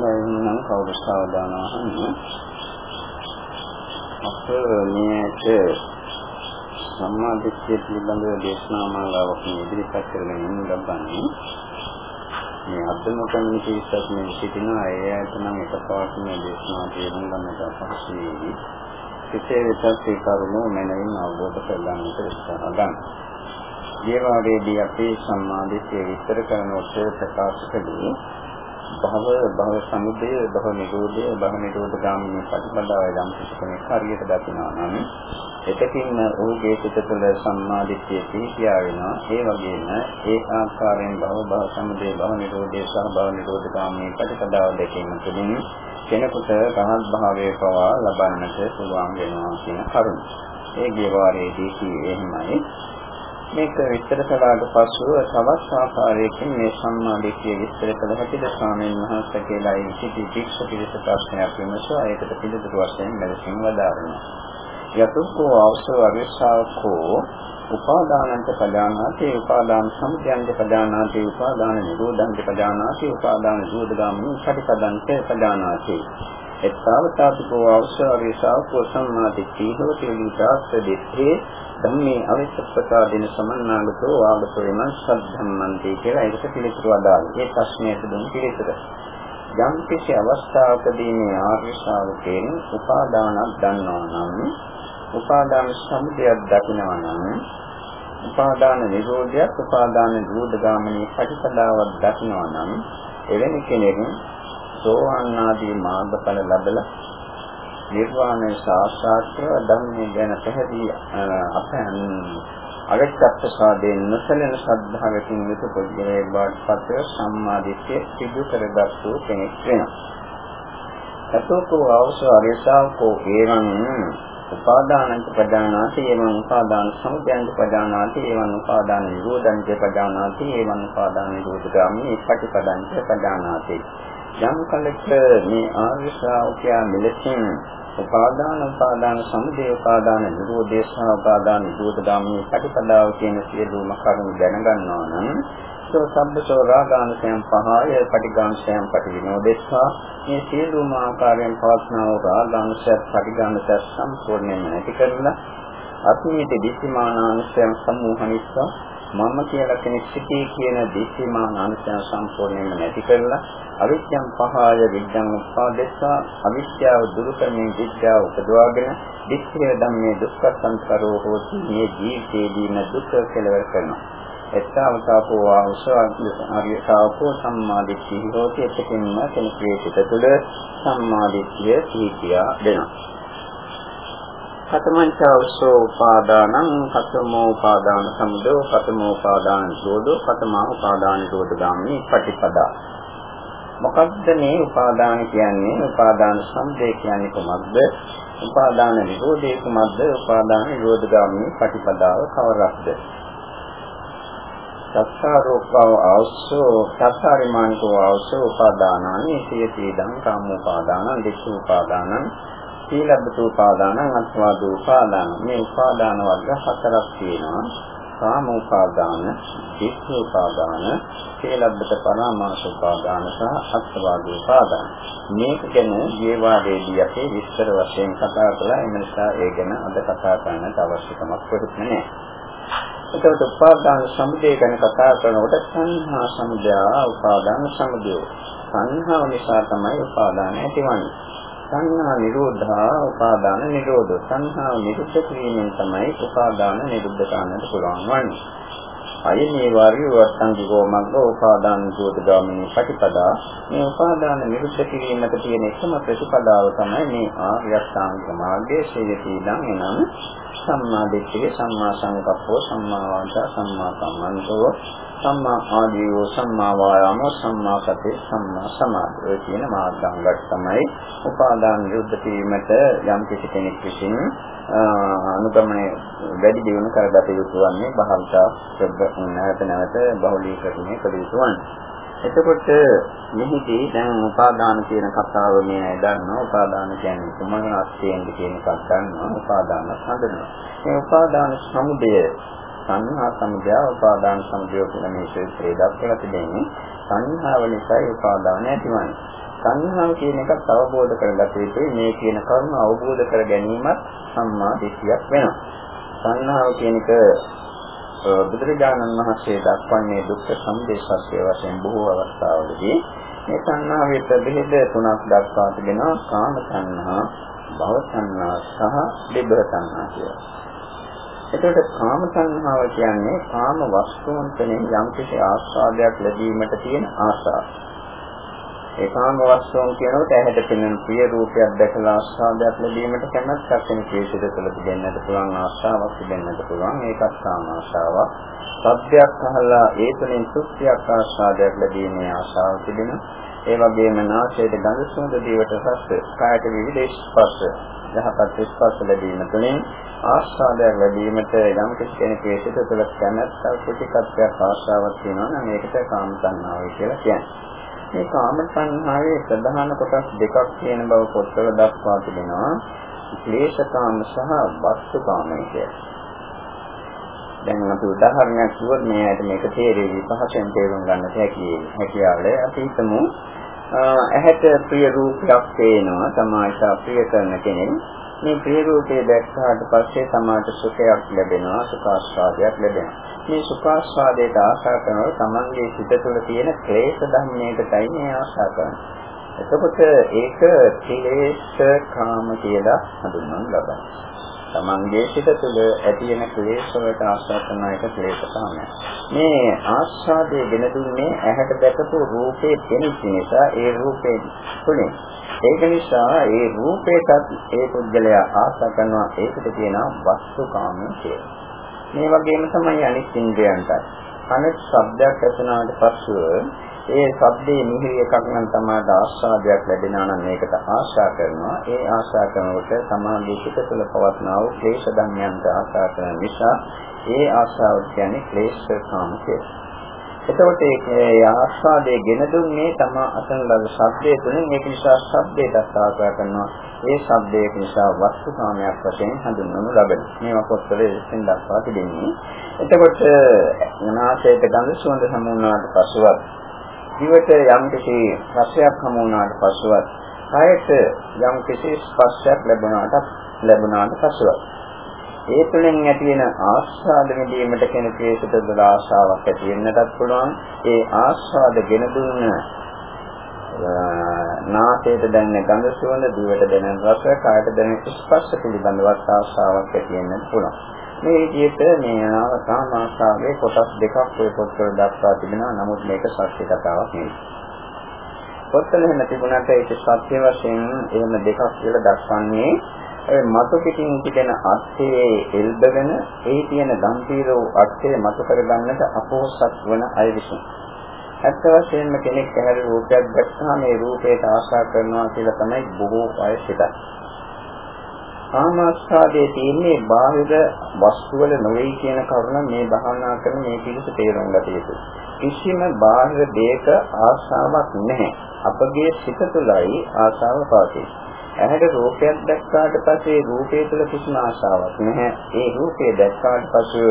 නම් කවුරු සාවධාන වහන්න අප මේක සම්මාදිට්ඨිය පිළිබඳව දේශනා මාලාවක් ඉදිරිපත් කරගෙන ඉන්න ලබන්නේ මේ අද්දම කමිටුවේත් මේ සිටින අය ඇත නම් එකපාරටම දේශනා තේරුම් ගන්නට අපහසු වෙයි. කෙසේ වෙතත් ඒ කරුණු මනමින් අවබෝධ කරගන්නට උත්සාහ ගන්න. දේවාලයේදී අපේ සම්මාදිට්ඨිය විස්තර කරනකොට ප්‍රකාශ කළේ භව භව සමුදය භව නිරෝධය භව නිරෝධ ගාමිනී ප්‍රතිපදාව යම් කෙනෙක් හරියට දකිනවා නම් එතකින් ඔහුගේ සිත තුළ සම්මාදිට්ඨිය පිහිටියා වෙනවා ඒ වගේම ඒ ආකාරයෙන් භව භව සමුදය භව නිරෝධය සහ භව නිරෝධ ගාමිනී ප්‍රතිපදාව දෙකීම තුළින් කෙනෙකුට රහත් භාවයේ පවා ලබන්නට පුළුවන් වෙනවා කියන කරුණ. ඒ ගියවාරයේදී කිව්වේ එහෙමයි මේක විස්තර කළාට පසුව තවත් ආකාරයකින් මේ සම්මාදිට්ඨිය විස්තර කළ හැටිද ස්වාමීන් වහන්සේ කියලා ඒ සිටි ශික්ෂ පිළිස ප්‍රශ්නයක් විමසුවා ඒකට පිළිතුරු වශයෙන් මෙලෙසින් වදාරනවා. යතුක්කෝ අවසෝ අවිස්සාවකෝ උපාදානන්ත පදානාති උපාදාන සමුදයන්ත පදානාති උපාදාන නිරෝධන්ත පදානාති උපාදාන නිරෝධගාමිනී පටිපදන්ත පදානාති එත්තාවතාපිකෝ අවසාරේ ශාවකෝ සම්මාදිට්ඨිය හෝති විදාස්ස දෙත්තේ ධම්මේ අවිස්සප්පතාදින සමන්නාගතෝ ආගතෝ යන සද්ධම්මන්ති කියලා ඒකට පිළිතුරු අදාළයි. ඒ ප්‍රශ්නයට දුන් පිළිතුර. යම් කිසි අවස්ථාවකදී මේ ආර්ය ශ්‍රාවකයන් උපාදානක් දන්නවා නම් උපාදාන සමුදයක් දකිනවා නම් උපාදාන නිරෝධයක් උපාදාන නිරෝධ ගාමිනී ප්‍රතිපදාවක් දකිනවා නම් එවැනි කෙනෙක් සෝවාන් ආදී මාර්ගඵල ලැබලා නිර්වාණය සාක්ෂාත් කර ධම්මේ ගැන පැහැදිලි අපයන් අවිච්ඡප්පසාදයෙන් නොසලෙන ශ්‍රද්ධාවකින් යුත පුද්ගලයෙක් බවට පත්ව සම්මාදිට්ඨිය සිදු කරගත්තු කෙනෙක් වෙනවා. සතෝකෝ අවසාරේසාවකෝ ඒවං උපාදානං ප්‍රදානාති එවං උපාදාන සමුදයං ප්‍රදානාති එවං උපාදාන නිරෝධං ප්‍රදානාති එවං උපාදාන නිරෝධගාමී පටිපදං ප්‍රදානාති යම් කලක මේ ආර්ය ශ්‍රාවකයා මෙලෙසින් උපාදාන උපාදාන සමුදය උපාදාන නිරෝධය සහ උපාදාන නිරෝධ ගාමී ප්‍රතිපදාව කියන සියලුම කරුණු දැනගන්නවා නම් සෝ සම්බසෝ රාගාංශයන් පහය පටිඝාංශයන් පටිවිනෝදෙස්සා මේ සියලුම ආකාරයෙන් පවස්නා වූ රාගාංශය පටිඝාංශය සම්පූර්ණයෙන්ම නැති කරලා අත්මීත දිස්මානාංශයන් සමූහනිස්සා මම කියලා කෙනෙක් සිටී කියන දිස්මානාංශයන් සම්පූර්ණයෙන්ම නැති කරලා අවිද්‍යං පහය විද්‍යං උපාදේශා අවිද්‍යාව දුරු කරමින් විද්‍යාව උපදවාගෙන දික්ඛේ ධම්මේ දුක්ඛ සංස්කාරෝ හෝති. මේ ජීවිතේදීම දුක්ඛ කෙලවර කරනවා. එත්තාවතාවෝ ආවසාරියතාවෝ සම්මාදිට්ඨිය හෝති. එතකින්ම කෙනෙකුගේ සිත තුළ සම්මාදිට්ඨිය සීතියා දෙනවා. කතමංචවසෝ උපාදානං කතමෝ උපාදාන සමුදෝ කතමෝ උපාදාන නිරෝධෝ කතමා උපාදාන නිරෝධ ගාමී පටිපදා මොකක්ද මේ උපාදාන කියන්නේ? උපාදාන සම්දේ කියන්නේ කොහොමද? උපාදාන නිරෝධය කොහොමද? උපාදාන නිරෝධගාමී ප්‍රතිපදාව කවරක්ද? සත්කාරෝපව අවසෝ සත්කාරිමානිකෝ අවසෝ උපාදානං සියතිදං කාමෝපාදානං දික්ඛ උපාදානං සීලබ්බතු උපාදානං අත්වාද උපාදාන මේ උපාදාන වර්ග හතරක් තියෙනවා කාම උපාදාන, දිට්ඨි උපාදාන, හේලබ්බත පරාමාස උපාදාන සහ අත්වාද උපාදාන. මේක ගැන ජීවාදයේදී අපි විස්තර වශයෙන් කතා කළා. ඒ නිසා ඒ ගැන අද කතා කරන්නට අවශ්‍යකමක් වෙන්නේ නැහැ. එතකොට උපාදාන සමුදය ගැන කතා කරනකොට සංහා සමුදය, උපාදාන සමුදය. සංහාව නිසා තමයි උපාදාන ඇතිවන්නේ. සංහා නිරෝධා උපාදාන නිරෝධ. සංහා නිරුද්ධ කිරීමෙන් තමයි උපාදාන නිරුද්ධ කරන්නට පුළුවන් වන්නේ. අයනේ වාරිය වර්තංගිකෝ මග්ග උපාදාන නිරෝධ ගාමිනී ප්‍රතිපදා මේ උපාදාන නිරුද්ධ කිරීමට තියෙන එකම ප්‍රතිපදාව තමයි මේ ආර්ය අෂ්ටාංග මාර්ගයේ. ශීලීදං එනම් සම්මා දිට්ඨිය සම්මා සංකප්පෝ සම්මා වාචා සම්මා කම්මන්තෝ සම්මා ආජීවෝ සම්මා වායාම සම්මා සති සම්මා සමාධි ඔය කියන මාර්ගාංගات තමයි උපාදාන නිරුද්ධ කිරීමට යම් කිසි කෙනෙක් විසින් අනුගමනය වැඩි දියුණු කරගත යුතු වන්නේ භාවිතා නැවත නැවත බහුලීකරණය කළ යුතු වන්නේ. එතකොට මෙහිදී දැන් උපාදාන කියන කතාව මේ අය දන්නවා? උපාදාන කියන්නේ කුමන අර්ථයෙන්ද කියන එකක් ගන්නවා උපාදාන හඳුනනවා මේ උපාදාන සමුදය සංහා සමුදය උපාදාන සමුදය කියන මේ ශේත්‍රය දක්වලා තිබෙන්නේ සංහාව නිසායි උපාදාන ඇතිවන්නේ. සංහාව කියන එකත් අවබෝධ කරගත යුතුයි. මේ කියන කරුණ අවබෝධ කර ගැනීමත් සම්මා දිට්ඨියක් වෙනවා. සංහාව කියන එක බුදුරජාණන් වහන්සේ දක්වන්නේ දුක්ඛ සමුදය වශයෙන් බොහෝ අවස්ථාවලදී මේ සංහාවේ ප්‍රභේද තුනක් දක්වා තිබෙනවා. කාම සංහා, භව සංහා සහ විභව සංහා කියලා. එතකොට කාම සංහාව කියන්නේ කාම වස්තුන් කෙනෙක් යම්කිසි ආස්වාදයක් ලැබීමට තියෙන ආසාව. ඒ කාම වස්තුන් කියනකොට ඇහැට පෙනෙන ප්‍රිය රූපයක් දැකලා ආස්වාදයක් ලැබීමට කැමැත්තක් වෙන කේශිත තුළ තිබෙන්නට පුළුවන් ආශාවක් තිබෙන්නට පුළුවන් ඒකත් කාම ආශාවක්. සත්‍යයක් අහලා ඒ තුළින් සුඛයක් ආස්වාදයක් ලැබීමේ ආශාව තිබෙනවා. ඒ වගේම නාසයට ගඳ සුවඳ දිවට රස කායට විවිධ ස්පර්ශ යහපත් ස්පර්ශ ලැබීම තුළින් ආස්වාදයක් ලැබීමට යම් කෙනෙකුගේ සිත තුළ කැමැත්තක් ප්‍රතිකත්වයක් ආශාවක් තියෙනවා නම් ඒකට කාම සංහාවය කියලා කියන්නේ. මේ කාම සංහාවේ ප්‍රධාන කොටස් දෙකක් තියෙන බව පොත්වල දක්වා තිබෙනවා. ක්ලේශකාම සහ වස්තුකාමය කියලා. දැන් අපි උදාහරණයක් කිව්වොත් මේ ඇයිද මේක තේරෙවි පහසෙන් තේරුම් ගන්නට හැකි හැකියාවල අපි හිතමු ඇහැට ප්‍රිය රූපයක් පේනවා සමාජයට ප්‍රිය කරන කෙනෙක්. මේ ප්‍රිය රූපේ දැක්කාට පස්සේ සමාජ සුඛයක් ලැබෙනවා සුඛාස්වාදයක් ලැබෙනවා. මේ සුඛාස්වාදයට ආශා කරනකොට තමන්ගේ සිත තුළ තියෙන ක්ලේශ ධර්මයකටයි මේ ආශා කරන්නේ. එතකොට ඒක ක්ලේශ කාම කියලා හඳුන්වනු ලබනවා. තමන්ගේ සිත තුළ ඇති වෙන ක්ලේශ වලට ආශ්‍රය කරන එක ක්ලේශ තමයි. මේ ආස්වාදයේ ගෙන දුන්නේ ඇහැට දැකපු රූපේ දෙනිච්ච නිසා ඒ රූපේ තුලින් ඒක නිසා ඒ රූපේටත් ඒ පුද්ගලයා ආශා කරනවා ඒකට කියනවා වස්තුකාමී කියලා. මේ වගේම තමයි අනිත් ඉන්ද්‍රයන්ට. අනිත් ශබ්දයක් ඇසුනාට පස්සෙ ඒ ශබ්දයේ මිහිරි එකක් නම් තමයි ආස්වාදයක් ලැබෙනා නම් මේකට ආශා කරනවා. ඒ ආශා කරනකොට සමාධිය පිට තුළ පවත්නා වූ ක්ලේශ ධර්මයන්ට ආශා කරන නිසා ඒ ආශාව කියන්නේ ක්ලේශ කාම කියලා. එතකොට ඒ ආස්වාදයේ ගෙන දුන්නේ තම අසන ලද ශබ්දයේ තුලින් ඒක නිසා ශබ්දයට ආශා කරනවා. ඒ ශබ්දයේ නිසා වස්තු කාමයක් වශයෙන් හඳුන්වනු ලබන. මේවා පොත්වල ඉස්සෙන් දක්වා තිබෙන්නේ. එතකොට නාසයට ගඳ සුවඳ සමුනාට පසුවත් දිවට යම් කිසි රසයක් හමු වුණාට පස්සෙවත් කායට යම් කිසි ස්පර්ශයක් ලැබුණාට ලැබුණාට පස්සෙවත් ඒ තුළින් ඇති වෙන ආස්වාද විඳීමට කෙනෙකුගේ සිතවල ආශාවක් ඇති වෙන්නටත් පුළුවන්. ඒ ආස්වාද ගෙන දුන්න නාසයට දැනෙන ගඳ සුවඳ දිවට දැනෙන රස කායට දැනෙන ස්පර්ශ පිළිබඳවත් ආශාවක් ඇති වෙන්නත් පුළුවන්. මේ විදිහට මේ අනාවකාම ආශාවේ කොටස් දෙකක් ඔය පොත්වල දක්වා තිබෙනවා. නමුත් මේක සත්‍ය කතාවක් නෙවෙයි. පොත්වල එහෙම තිබුණාට ඒක සත්‍ය වශයෙන් එහෙම දෙකක් කියලා දක්වන්නේ ඒ මතු පිටින් තිබෙන අර්ථයේ එල්බගෙන ඒ තියෙන ගම්පීර අර්ථය මතු කරගන්නට අපෝසත් වන අය විසින්. ඇත්ත වශයෙන්ම කෙනෙක් ඇහැර රූපයක් දැක්කම මේ රූපයට ආශා කරනවා කියලා තමයි බොහෝ අය හිතන්නේ. කාමාස්වාදයේ තියෙන්නේ බාහිර වස්තු වල නොවේ කියන කරුණ මේ භාවනා කරන මේ පිළිස තේරුම් ගත යුතුයි. කිසිම බාහිර දෙයක ආශාවක් නැහැ. අපගේ සිත තුළයි ආශාව පවතී. ඇහැට රූපයක් දැක්කාට පස්සේ රූපය තුළ කිසිම ආශාවක් නැහැ. ඒ රූපය දැක්කාට පසු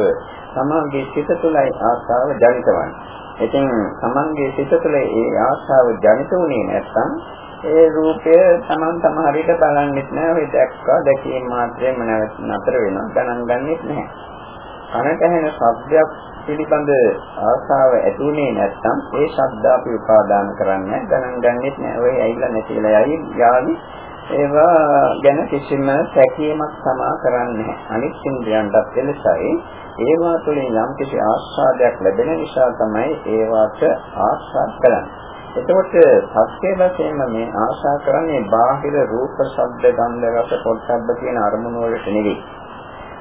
සමාගයේ සිත තුළයි ආශාව ජනිත වන්නේ. ඉතින් සමන්ගේ සිත තුළ ඒ ආශාව ජනිත වුණේ නැත්නම් ඒ රූපය Taman සමහරවිට බලන්නෙත් නෑ. ඔය දැක්කා දැකීම මාත්‍රයෙන්ම නතර වෙනවා. ගණන් ගන්නෙත් නෑ. කනට ඇහෙන ශබ්දයක් පිළිබඳ ආසාව ඇතිුනේ නැත්නම් ඒ ශබ්ද අපි උපාදාන කරන්නේ ගණන් ගන්නෙත් නෑ. ඔය ඇවිල්ලා නැතිලා යයි යාවි. ඒවා ගැන කිසිම සැකීමක් සමා කරන්නේ අනිත් ඉන්ද්‍රයන්ටත් එලෙසයි. ඒවා තුළින් යම් කිසි ආස්වාදයක් ලැබෙන නිසා තමයි ඒවට ආස්වාද කරන්නේ. එතකොට සත්‍ය වශයෙන්ම මේ ආශා කරන්නේ බාහිර රූප, ශබ්ද, ගන්ධ, රස, පොට්ටබ්බ කියන අරමුණු වලට නෙවෙයි.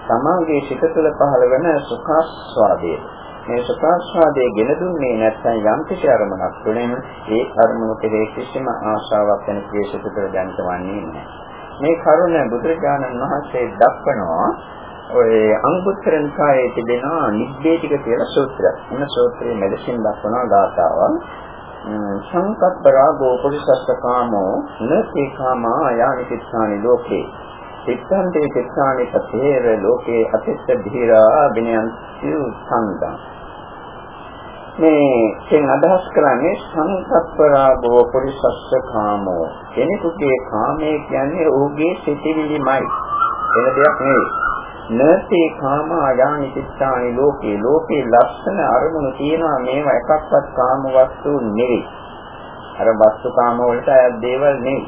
තමාගේ සිත තුළ පහළ වෙන සුඛාස්වාදයේ මේ සුඛාස්වාදයේ ගෙන දුන්නේ නැත්නම් යම් කිසි අරමුණක් තුළින් ඒ අරමුණ කෙරෙහි කිසිම ආශාවක් වෙන ක්ලේශ තුළ දැනටවන්නේ නැහැ. මේ කරුණ බුදුරජාණන් වහන්සේ දක්වනවා ඔය අංගුත්තර නිකායේ තිබෙනවා නිබ්බේතික කියලා සූත්‍රයක්. එන සූත්‍රයේ මෙලෙසින් දක්වනවා ගාථාවක්. සංකප්ප රාගෝ පුරිසස්ස කාමෝ නසේ කාමා යානි චිත්තානි ලෝකේ. චිත්තන්තේ චිත්තානි පතේර ලෝකේ අතිස්ස ධීරා විනයන් සිව් සංදා මේ කෙන් අදහස් කරන්නේ සංකප්පරාගෝ පුරිසස්ස කාමෝ කෙනෙකුගේ කාමයේ කියන්නේ ඔහුගේ සිතිවිලිමයි. එන දෙයක් නෙවෙයි. නර්තේ කාම ආයානි චිත්තානි ලෝකේ. ලෝකේ ලක්ෂණ අරමුණු තියෙනවා මේවා එකක්වත් කාම වස්තු නෙවෙයි. අර වස්තු කාම වලට අයත් දේවල් නෙවෙයි.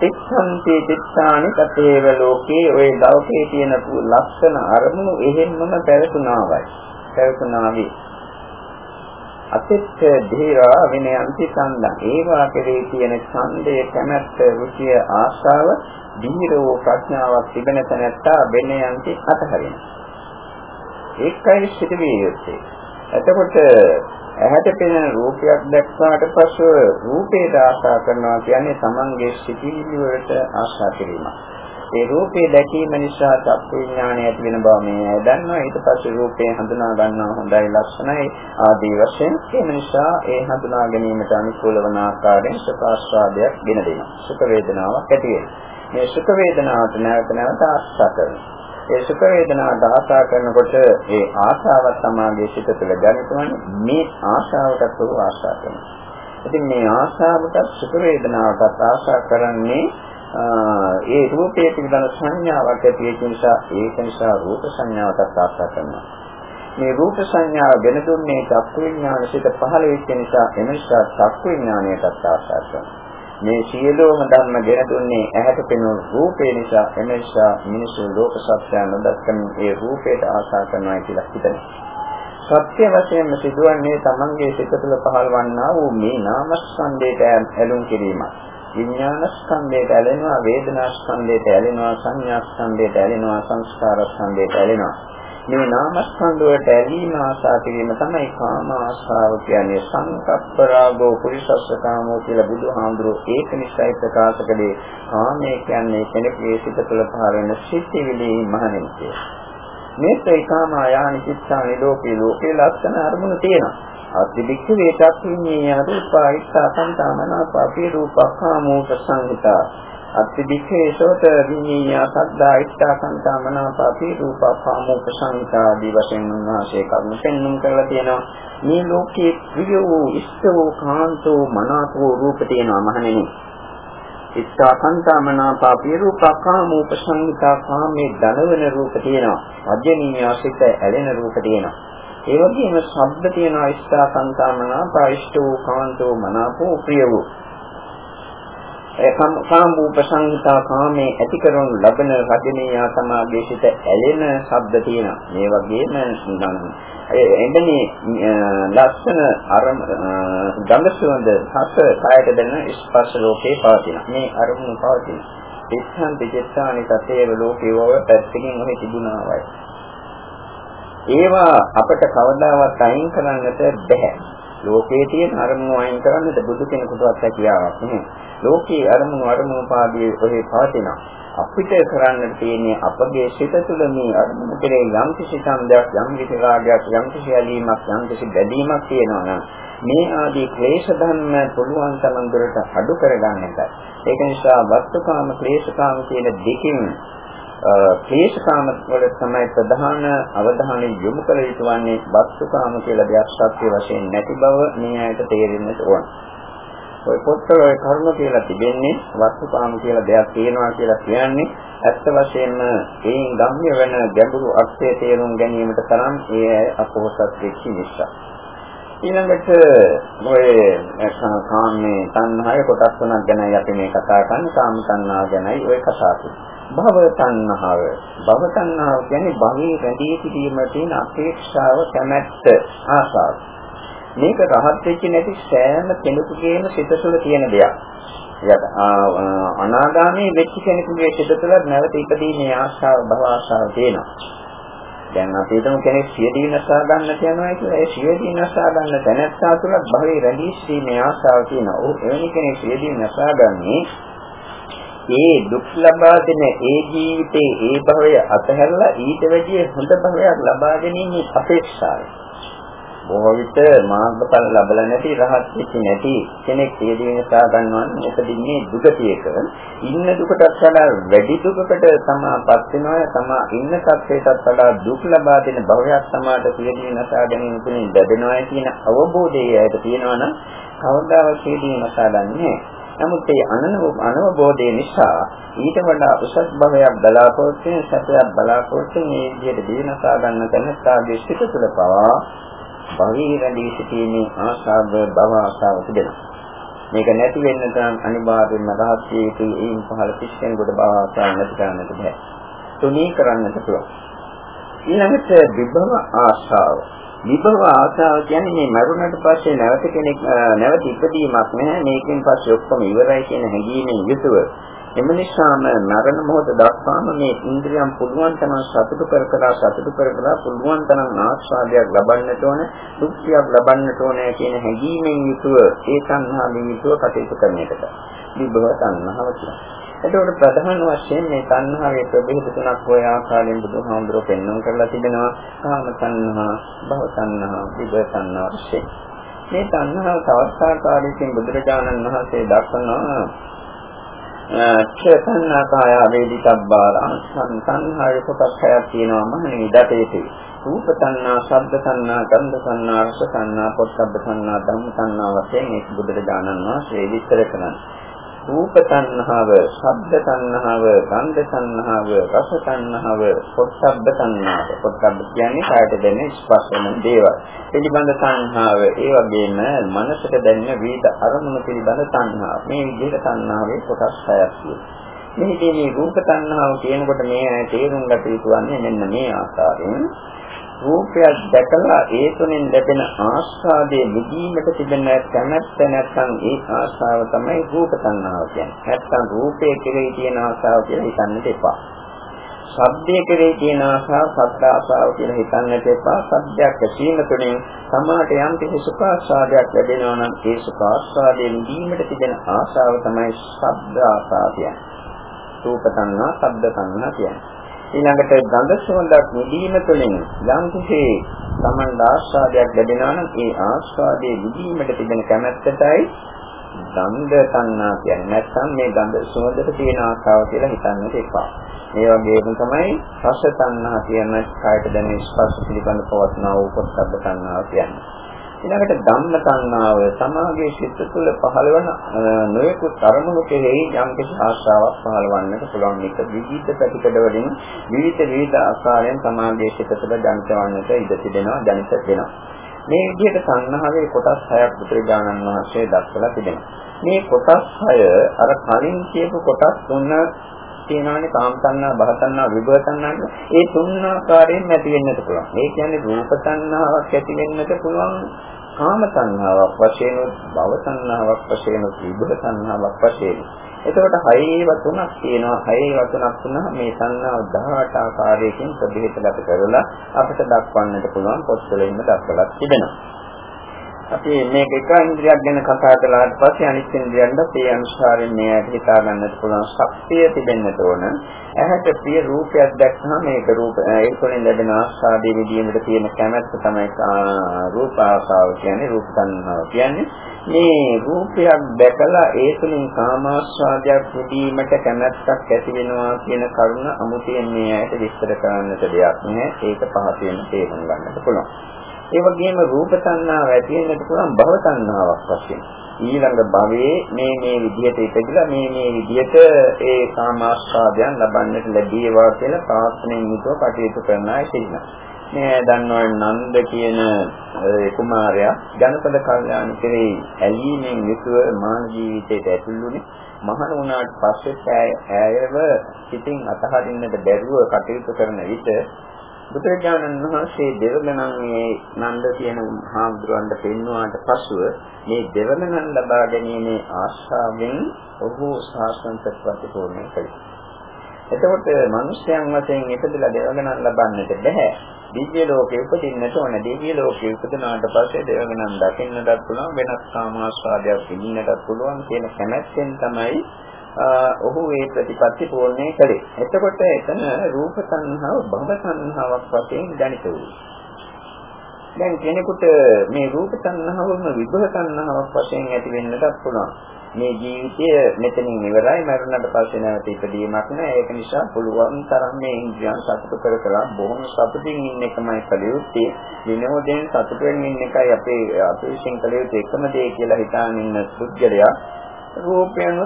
තික්ඛන්ති චිත්තානි තතේව ලෝකේ. ওই ලෞකේ තියෙන ලක්ෂණ අරමුණු එහෙම්මම පැවතුනාවයි පැවතුනාවි අතිත්‍ය ධීරා විනයන්ති සම්දං ඒවා කෙරේ තියෙන ඡන්දය කැමැත්ත රුචිය ආශාව ධීරෝ ප්‍රඥාවක් තිබෙන තැනත්තා විනයන්ති අතහරින ඒකයි සිදුවිය යුත්තේ. එතකොට ඇහැට පෙනෙන රූපයක් දැක්කාට පස්සෙ රූපේට ආශා කරනවා කියන්නේ තමන්ගේ සිතිවිලි වලට ආශා කිරීමක්. ඒ රූපේ දැකීම නිසා චක්කු විඥානය ඇති වෙන බව මේ අය දන්නවා. ඊට පස්සේ රූපේ හඳුනා ගන්නවා හොඳයි ලක්ෂණයි ආදී වශයෙන්. ඒ නිසා ඒ හඳුනා ගැනීමට අනුකූල වන ආකාරයෙන් සුඛාස්වාදයක් ගෙන දෙනවා. සුඛ වේදනාවක් ඇති වෙනවා. මේ සුඛ වේදනාවට නැවත නැවත ආශා කරනවා. ඒ සුඛ වේදනාවට ආශා කරනකොට ඒ ආශාව සමාගයේ සිට තුළ ගනිතවන්නේ මේ ආශාවටත් උව ආශා කරනවා. ඉතින් මේ ආශාවට සුඛ වේදනාවට ආශා කරන්නේ ඒ රූපයේ පිළිබඳ සංඥාවක් ඇති වෙච්ච නිසා ඒක නිසා රූප සංඥාවටත් ආශා කරනවා. මේ රූප සංඥාව වෙන දුන්නේ චක්කු විඥාන සිට පහළ වෙච්ච නිසා එනිසා චක්කු විඥානයටත් ආශා කරනවා. මේ සියලුම ධර්ම ගෙන දුන්නේ ඇහැට පෙනුණු රූපේ නිසා එනිසා මිනිසු ලෝක සත්‍යය නොදක්කම ඒ රූපයට ආශා කරනවා කියලා හිතනවා. සත්‍ය වශයෙන්ම සිදුවන්නේ තමන්ගේ සිත තුළ පහළවන්නා වූ මේ නාමස්කන්ධයට ඇලුම් කිරීමක්. විඥාන ස්කන්ධයට ඇලෙනවා වේදනා ස්කන්ධයට ඇලෙනවා සංඥා ස්කන්ධයට ඇලෙනවා සංස්කාර ස්කන්ධයට ඇලෙනවා. මේ නාමස්කන්ධ වලට ඇලීම ආසා කිරීම තමයි කාම ආශාව කියන්නේ. සංකප්ප රාගෝ පුරිසස්ස කාමෝ කියලා බුදුහාමුදුරුවෝ ඒක නිසයි ප්‍රකාශ කළේ. කාමය කියන්නේ කෙනෙකුගේ සිත තුළ පහළ වෙන සිතිවිලි මහණෙනි මේකේ කාම ආයානි චිත්තානි ලෝකේ ලෝකේ ලක්ෂණ අරමුණු තියෙනවා. අතිබික්ඛ වේතක් විඤ්ඤාය රූපා ඉස්සා සංතාමනා පී රූපකාමෝ ප්‍රසංගිතා අත්තිදික්ඛේ සෝත විඤ්ඤාය සද්දා ඉත්තා සංතා මනාපාපී රූපපාමෝප සංකාදී වශයෙන් උන්වහන්සේ කරුණු පෙන්눔 කරලා තියෙනවා. මේ ලෝකයේ ප්‍රිය වූ ඉෂ්ට වූ කාන්තෝ මනාපෝ රූප තියෙනවා මහණෙනි. ඉත්තා සංතා මනාපාපී රූපකාමෝප සංකා කාමේ දනවන රූප තියෙනවා. වජ්ජනීයාසිත ඇලෙන රූප තියෙනවා. ඒ වගේම ශබ්ද තියෙනවා ඉස්සා සංතාමනා පායිෂ්ඨෝ කාන්තෝ මනාපෝ ප්‍රිය වූ කාමූප සංහිතා කාමයේ ඇති කරනු ලබන රජනීය සමාගයේ සිට ඇලෙන ශබ්ද තියෙනවා. මේ වගේම එබැනි ලස්සන අරම ගඳ සුවඳ රස කායට දැනෙන ස්පර්ශ ලෝකේ පවතින. මේ අරමුණු පවතින. ඉස්සන් දෙචත්තානි තතේව ලෝකේ වව පැත්තකින් ඔහි තිබුණා වයි. ඒවා අපට කවදාවත් අයින් කරන්නට බැහැ. ලෝකයේ තියෙන අරමුණු අයින් කරන්නට බුදු කෙනෙකුටවත් හැකියාවක් නැහැ. ලෝකයේ අරමුණු අරමුණු පාදී ඔහේ පවතිනවා. අපිට කරන්නට තියෙන්නේ අපගේ සිත තුළ මේ අරමුණු කෙරේ යම් කිසි ඡන්දයක්, යම් කිසි රාගයක්, යම් කිසි ඇලීමක්, යම් කිසි බැඳීමක් තියෙනවා නම් මේ ආදී ක්ලේශ ධර්ම පුළුවන් තරම් දුරට අඩු කරගන්නට. ඒක නිසා වස්තුකාම ක්ලේශකාම කියන දෙකින් ක්ලේශකාම වල තමයි ප්‍රධාන අවධානය යොමු කළ යුතු වන්නේ වස්තුකාම කියලා දෙයක් සත්‍ය වශයෙන් නැති බව මේ ඇයට තේරෙන්නට ඕන. ඔය පොත්වල ඔය කරුණ කියලා තිබෙන්නේ වස්තුකාම කියලා දෙයක් තියෙනවා කියලා කියන්නේ ඇත්ත වශයෙන්ම ඒන් ගම්ම්‍ය වෙන ගැඹුරු අර්ථය තේරුම් ගැනීමට තරම් ඒ අපෝසත් වෙච්ච නිසා. ඊළඟට ඔය කාමයේ තණ්හාවේ කොටස් තුනක් ගැනයි අපි මේ කතා කරන්නේ කාම තණ්හාව ගැනයි ඔය කතා කරන්නේ. භව තණ්හාව භව තණ්හාව කියන්නේ භවයේ රැඳී සිටීමට තියෙන අපේක්ෂාව කැමැත්ත ආසාව මේක රහත් වෙච්ච නැති සෑම කෙනෙකුගේම සිත තුළ තියෙන දෙයක්. අනාගාමී වෙච්ච කෙනෙකුගේ සිත තුළ නැවත ඉපදීමේ ආශාව භව ආශාව තියෙනවා. දැන් අපි හිතමු කෙනෙක් සියදී නසා ගන්නට යනවා කියලා ඒ සියදී නසා ගන්න තැනැත්තා තුළ භවයේ රැඳී සිටීමේ ආශාව තියෙනවා. ඔව් එවැනි කෙනෙක් සියදී නසා ගන්නේ ඒ දුක් ලබා දෙන ඒ ජීවිතේ ඒ භවය අතහැරලා ඊට වැඩිය හොඳ භවයක් ලබා ගැනීම අපේක්ෂාවයි. බොහෝ විට මාර්ගඵල ලැබලා නැති රහත් වෙච්ච නැති කෙනෙක් ඊදී නිසා ගන්නවා එතදින්නේ දුකතියක ඉන්න දුකටත් වඩා වැඩි දුකකට සමාපත් වෙනවා තමා ඉන්න සත්‍යයටත් වඩා දුක් ලබා දෙන භවයක් සමාට සියදී නසා ගැනීම තුළින් ලැබෙනවා කියන අවබෝධය ඇයට තියෙනවා නම් කවදාවත් සියදී නසා ගන්නේ නමුත් ඒ අනවබෝධය නිසා ඊට වඩා උසස් භවයක් බලාපොරොත්තු වෙන සත්‍යයක් බලාපොරොත්තු මේ විදිහට දිනසා ගන්න තැනස්ථාගේ සිට තුළ පවා භවී රැඳී සිටීමේ ආශාව භව ආශාව තිබෙනවා. මේක නැති වෙන්න තරම් අනිවාර්යයෙන්ම රහස්‍ය යුතු ඒන් පහළ කිසියෙකුට භව ආශාව නැති කරන්නට බෑ. තුනී කරන්නට පුළුවන්. ඊළඟට විභව ආශාව. විභව ආශාව කියන්නේ මේ මරුණට පස්සේ නැවත කෙනෙක් නැවත ඉපදීමක් නැහැ. මේකෙන් පස්සේ ඔක්කොම ඉවරයි කියන හැඟීමෙන් යුතුව එම නිසාම මරණ මොහොත දක්වාම මේ ඉන්ද්‍රියන් පුළුවන් තරම් සතුටු කර කර සතුටු කර කර පුළුවන් තරම් ආස්වාදයක් ලබන්නට ඕන දුක්ඛයක් ලබන්නට ඕන කියන හැඟීමෙන් යුතුව ඒ තණ්හාවෙන් යුතුව කටයුතු කරන එකට විභව තණ්හාව කියනවා. එතකොට ප්‍රධාන වශයෙන් මේ තණ්හාවේ ප්‍රභේද තුනක් ඔය ආකාරයෙන් බුදුහාමුදුරුවෝ පෙන්වන්න කරලා තිබෙනවා. කාම තණ්හා, භව තණ්හා, විභව තණ්හා වශයෙන්. මේ තණ්හාව තවත් ආකාරයකින් බුදුරජාණන් වහන්සේ දක්වනවා චේතනා කාය වේදිතබ්බාරා සංසංහාය කොටස් හයක් තියෙනවා මහණෙනි දතේති රූප තණ්හා, ශබ්ද තණ්හා, ගන්ධ තණ්හා, රස තණ්හා, පොට්ටබ්බ තණ්හා, ධම්ම තණ්හා වශයෙන් මේ බුදුරජාණන් වහන්සේ විස්තර කරනවා. රූප තණ්හාව, ශබ්ද තණ්හාව, ගන්ධ තණ්හාව, රස තණ්හාව, පොට්ටබ්බ තණ්හාව. පොට්ටබ්බ කියන්නේ කායට දැනෙන ස්පර්ශ වෙන දේවල්. පිළිබඳ තණ්හාව, ඒ වගේම මනසට දැනෙන විවිධ අරමුණු පිළිබඳ තණ්හාව. මේ විදිහට තණ්හාවේ කොටස් හයක් තියෙනවා. මෙහිදී මේ රූප තණ්හාව කියනකොට මේ තේරුම් ගත යුතු වන්නේ මෙන්න මේ ආකාරයෙන් රූපයක් දැකලා ඒ තුනෙන් ලැබෙන ආස්වාදයේ නිදීමට තිබෙන කැමැත්ත නැත්නම් ඒ ආශාව තමයි රූප තණ්හාව කියන්නේ. නැත්නම් රූපයේ කෙරෙහි තියෙන ආශාව කියලා හිතන්නට එපා. ශබ්දයේ කෙරෙහි තියෙන ආශාව සද්ද ආශාව කියලා හිතන්නට එපා. සද්දයක් ඇසීම තුළින් සමාට යම් කිසි සුඛාස්වාදයක් ලැබෙනවා නම් ඒ සුඛාස්වාදයේ නිදීමට තිබෙන ආශාව තමයි ශබ්ද ආශාව කියන්නේ. රූප තණ්හා, ශබ්ද තණ්හා කියන්නේ. ඊළඟට ගඳ සුවඳක් නිදීම තුළින් යම් කිසි සමන් ආස්වාදයක් ලැබෙනවා නම් ඒ ආස්වාදයේ විදීමට තිබෙන කැමැත්තටයි ගන්ධ තණ්හා කියන්නේ. නැත්නම් මේ ගන්ධ සුවඳට තියෙන ආශාව කියලා හිතන්නට එපා. මේ වගේම තමයි රස තණ්හා කියන කායට දැනෙන ස්පර්ශ පිළිබඳ පවත්නා වූ පොත්බ්බ තණ්හාව කියන්නේ. ඊළඟට ධම්ම සංඥාව සමාගයේ සිත් තුළ පහළවන නොයෙකුත් අරමුණු කෙරෙහි යම් කිසි ආශාවක් පහළවන්නට පුළුවන් එක විවිධ පැතිකඩ වලින් විවිධ විවිධ ආකාරයෙන් සමාගයේ සිත් තුළ ජනිතවන්නට ඉඩ තිබෙනවා ජනිත වෙනවා මේ විදිහට සංහාවේ කොටස් හයක් බුදුරජාණන් වහන්සේ දක්වලා තිබෙනවා මේ කොටස් හය අර කලින් කියපු කොටස් තුන තියෙනවානේ කාම තණ්හා, භව තණ්හා, විභව තණ්හා ඒ තුන් ආකාරයෙන් ඇති වෙන්නත් පුළුවන්. ඒ කියන්නේ රූප තණ්හාවක් ඇති වෙන්නත් පුළුවන්. කාම තණ්හාවක් වශයෙන්, භව තණ්හාවක් වශයෙන්, විභව තණ්හාවක් වශයෙන්. එතකොට හයේව තුනක් තියෙනවා. හයේව තුනක් තුනහ මේ තණ්හාව 18 ආකාරයකින් ප්‍රභේදගත කරලා අපිට දක්වන්නට පුළුවන් පොත්වලින්ම දක්වලා තිබෙනවා. අපි මේක එක ඉන්ද්‍රියක් ගැන කතා කළාට පස්සේ අනිත් ඉන්ද්‍රියන්ට ඒ අනුසාරයෙන් මේකට හිතා ගන්නත් පුළුවන් ශක්තිය තිබෙන්න ඕන. ඇහැට ප්‍රිය රූපයක් දැක්කම මේක රූප ඒ තුළින් ලැබෙන ආස්වාදයේ විදීමට තියෙන කැමැත්ත තමයි රූප ආසාව කියන්නේ රූප සංහාව කියන්නේ. මේ රූපයක් දැකලා ඒ තුළින් කාමාස්වාදයක් විදීමට කැමැත්තක් ඇති වෙනවා කියන කරුණ අමුතියෙන් මේ ඇයට විස්තර කරන්නට දෙයක් නෑ. ඒක පහසුවෙන් තේරුම් ගන්නට පුළුවන්. ඒ වගේම රූප තණ්හාව ඇති වෙන්නට පුළුවන් භව තණ්හාවක් වශයෙන්. ඊළඟ භවයේ මේ මේ විදිහට ඉපදිලා මේ මේ විදිහට ඒ කාමාස්වාදයන් ලබන්නට ලැබේවා කියලා ප්‍රාර්ථනාවෙන් යුතුව කටයුතු කරන අය සිටිනවා. මේ දන්නවා නන්ද කියන කුමාරයා ජනපද කල්යාණ කෙරෙහි ඇලීමෙන් යුතුව මාන ජීවිතයට ඇතුළුනේ මහණ වුණාට පස්සේ ඇයව සිතින් අතහරින්නට බැරුව කටයුතු කරන විට බුදුරජාණන් වහන්සේ දෙවගණන්ගේ නන්ද කියන හාමුදුරන්ට පෙන්වුවාට පසුව මේ දෙවගණන් ලබා ගැනීමේ ආශාවෙන් ඔහු ශාසන ප්‍රතිපෝෂණය කළා. එතකොට මිනිස්යන් වශයෙන් ඉපදලා දෙවගණන් ලබන්නට බෑ. දිව්‍ය ලෝකෙ උපදින්නට ඕන. දිව්‍ය ලෝකෙ උපදිනාට පස්සේ දෙවගණන් දකින්නටත් පුළුවන් වෙනස් කාමාස්වාදයක් විඳින්නටත් පුළුවන් කියන කැමැත්තෙන් තමයි ඔහු ඒ ප්‍රතිපත්ති පූර්ණේ කළේ. එතකොට එතන රූප සංහාව භව සංහාවක් වශයෙන් දැනිත වුණා. දැන් කෙනෙකුට මේ රූප තණ්හාවම විභව තණ්හාවක් වශයෙන් ඇති වෙන්නටත් පුළුවන්. මේ ජීවිතය මෙතනින් ඉවරයි මරණයට පස්සේ නැවත ඉපදීමක් නෑ ඒක නිසා පුළුවන් තරම් මේ ඉන්ද්‍රියන් සතුට කර කර බොහොම සතුටින් ඉන්න එකමයි කලියුත්තේ විනෝදයෙන් සතුටෙන් ඉන්න එකයි අපේ අපේ විශ්ින් කලියුත්තේ එකම දේ කියලා හිතාගෙන ඉන්න පුද්ගලයා රූපයන්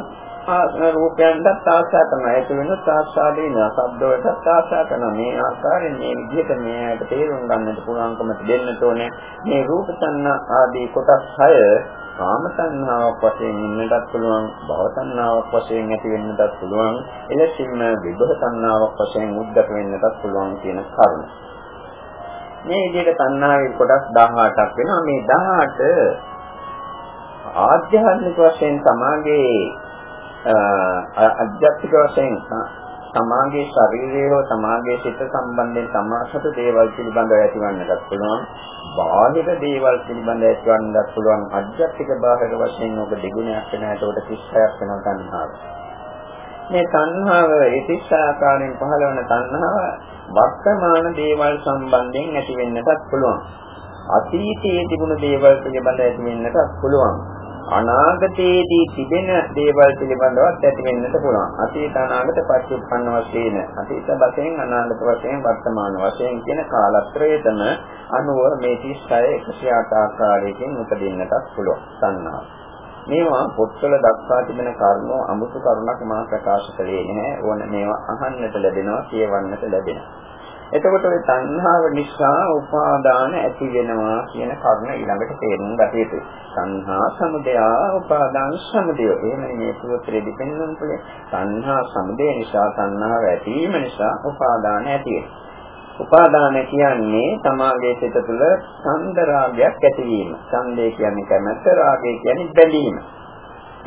රූපයන්ට ආශා කරනවා. ඒක වෙනත් ආශාදී නා. ශබ්දවලට ආශා කරනවා. මේ ආකාරයෙන් මේ විදිහට මේ ඇයට තේරුම් ගන්නට පුළුවන්කම දෙන්න ඕනේ. මේ රූප සංනා ආදී කොටස් 6 කාම තණ්හාවක් වශයෙන් ඉන්නටත් පුළුවන් භව තණ්හාවක් වශයෙන් ඇති වෙන්නටත් පුළුවන් එලෙසින්ම විභව තණ්හාවක් වශයෙන් උද්ගත වෙන්නටත් පුළුවන් කියන කරුණ. මේ විදිහට තණ්හාවේ කොටස් 18ක් වෙනවා. මේ 18 ආධ්‍යාත්මික වශයෙන් සමාගයේ අධ්‍යාත්මික වශයෙන් තමාගේ ශරීරය හෝ තමාගේ සිත සම්බන්ධයෙන් තමාසට දේවල් පිළිබඳව ඇතිවන්නටත් පුළුවන්. බාහිර දේවල් පිළිබඳව ඇතිවන්නටත් පුළුවන්. අධ්‍යාත්මික බාහිර වශයෙන් ඔබ දෙගුණයක් වෙන ඇතකොට 36ක් වෙනවා තණ්හාව. මේ තණ්හාව 36 ආකාරයෙන් පහළ වන තණ්හාව වර්තමාන දේවල් සම්බන්ධයෙන් ඇති වෙන්නටත් පුළුවන්. අතීතයේ තිබුණු දේවල් පිළිබඳව ඇති වෙන්නටත් පුළුවන්. අනාගතයේදී තිබෙන දේවල් පිළිබඳවත් ඇති වෙන්නට පුළුවන්. අතීත අනාගත පච්චුප්පන්න වශයෙන් අතීත වශයෙන් අනාගත වශයෙන් වර්තමාන වශයෙන් කියන කාලත්‍රයේතම අනුව මේ 36 108 ආකාරයකින් උපදින්නටත් පුළුවන්. සංනාව. මේවා පොත්වල දක්වා තිබෙන කරුණු අමුතු කරුණක් මා ප්‍රකාශ කළේ නැහැ. ඕන මේවා අහන්නට ලැබෙනවා, කියවන්නට ලැබෙනවා. එතකොට ওই තණ්හාව නිසා උපාදාන ඇති වෙනවා කියන කරුණ ඊළඟට තේරුම් ගත යුතුයි. තණ්හා සමුදය උපාදාන සමුදය. එහෙම මේ සූත්‍රයේ දෙපෙන්නුම් පුලේ තණ්හා සමුදය නිසා තණ්හාව ඇතිවීම නිසා උපාදාන ඇති උපාදාන කියන්නේ තමාගේ සිත තුළ ඡන්ද රාගයක් ඇතිවීම. ඡන්දේ කියන්නේ කැමැත්ත, රාගය කියන්නේ බැඳීම.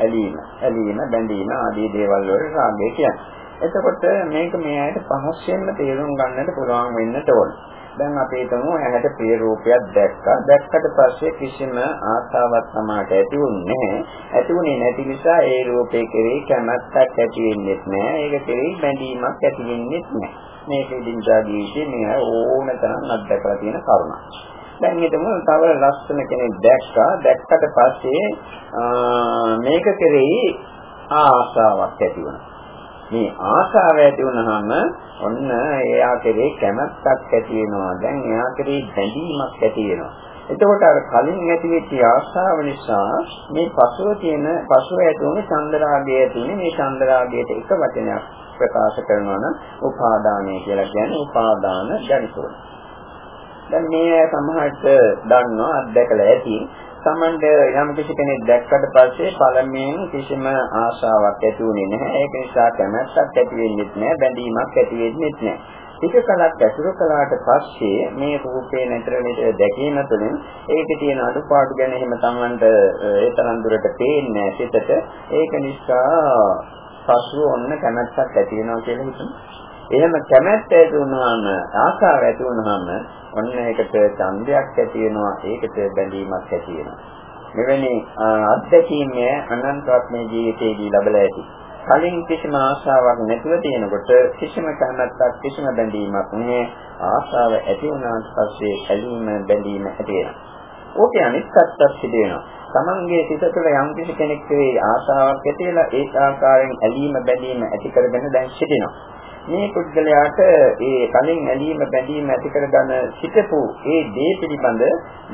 ඇලීම, ඇලීම, බැඳීම ආදී දේවල් වල රාගය කියන්නේ. එතකොට මේක මේ ඇයට පහසෙන්ම තේරුම් ගන්නට පුළුවන් වෙන්නට ඕන. දැන් අපි හිතමු ඇහැට ප්‍රිය රූපයක් දැක්කා. දැක්කට පස්සේ කිසිම ආසාවක් සමාට ඇති වුණේ නැහැ. ඇති වුණේ නැති නිසා ඒ රූපේ කෙරෙහි කැමැත්තක් ඇති වෙන්නේ නැහැ. ඒක කෙරෙහි බැඳීමක් ඇති වෙන්නේ නැහැ. මේක ඉදින්දා ජීවිතේ මේ ඕන තරම් අත්දැකලා තියෙන කරුණක්. දැන් හිතමු තව ලස්සන කෙනෙක් දැක්කා. දැක්කට පස්සේ මේක කෙරෙහි ආසාවක් ඇති වුණා. මේ ආශාව ඇති වුනහම ඔන්න එයා කෙරේ කැමැත්තක් ඇති වෙනවා. දැන් එයා කෙරේ බැඳීමක් ඇති වෙනවා. එතකොට අර කලින් ඇති වෙච්ච ආශාව නිසා මේ පසුව තියෙන පසුව ඇති වුණු චන්දරාගය ඇතුනේ මේ චන්දරාගයට එක වචනයක් ප්‍රකාශ කරනවා නම් උපාදානය කියලා කියන්නේ උපාදාන ජනිතෝන. දැන් මේ සමහරට දන්නවා අත්දැකලා ඇති Tamande යම් කිසි කෙනෙක් දැක්කට පස්සේ පළමුවෙන් කිසිම ආශාවක් ඇති වුණේ නැහැ. ඒක නිසා කැමැත්තක් ඇති වෙන්නේ නැහැ, බැඳීමක් ඇති වෙන්නේ නැහැ. ටික කලක් ඇසුරු කළාට පස්සේ මේ රූපේ නිතර නිතර දැකීම තුළින් ඒකේ තියෙන අඩුපාඩු ගැන එහෙම Tamanට ඒ තරම් දුරට පේන්නේ සිතට. ඒක නිසා පසුව ඔන්න කැමැත්තක් ඇති වෙනවා කියලා හිතමු. එහෙම කැමැත්ත ඇති වුණාම ආශාව ඇති වුණාම ඔන්න ඒකට ඡන්දයක් ඇති වෙනවා ඒකට බැඳීමක් ඇති වෙනවා. මෙවැනි අත්දැකීම් අනන්තවත් මේ ජීවිතයේදී ලැබලා ඇති. කලින් කිසිම ආශාවක් නැතුව තියෙනකොට කිසිම කැමැත්තක් කිසිම බැඳීමක් නැහැ. ආශාව ඇති වුණාට පස්සේ ඇලීම බැඳීම ඇති වෙනවා. ඕකේ අනිත් පැත්තක් සිදු වෙනවා. තමන්ගේ සිත තුළ යම් කිසි කෙනෙක් කෙරෙහි ආශාවක් ඇති වෙලා ඒ ආකාරයෙන් ඇලීම බැඳීම ඇති කරගෙන දැන් සිටිනවා. මේ පුද්ගලයාට ඒ කලින් ඇලීම බැඳීම ඇති කරගන්න සිටපු ඒ දේ පිළිබඳ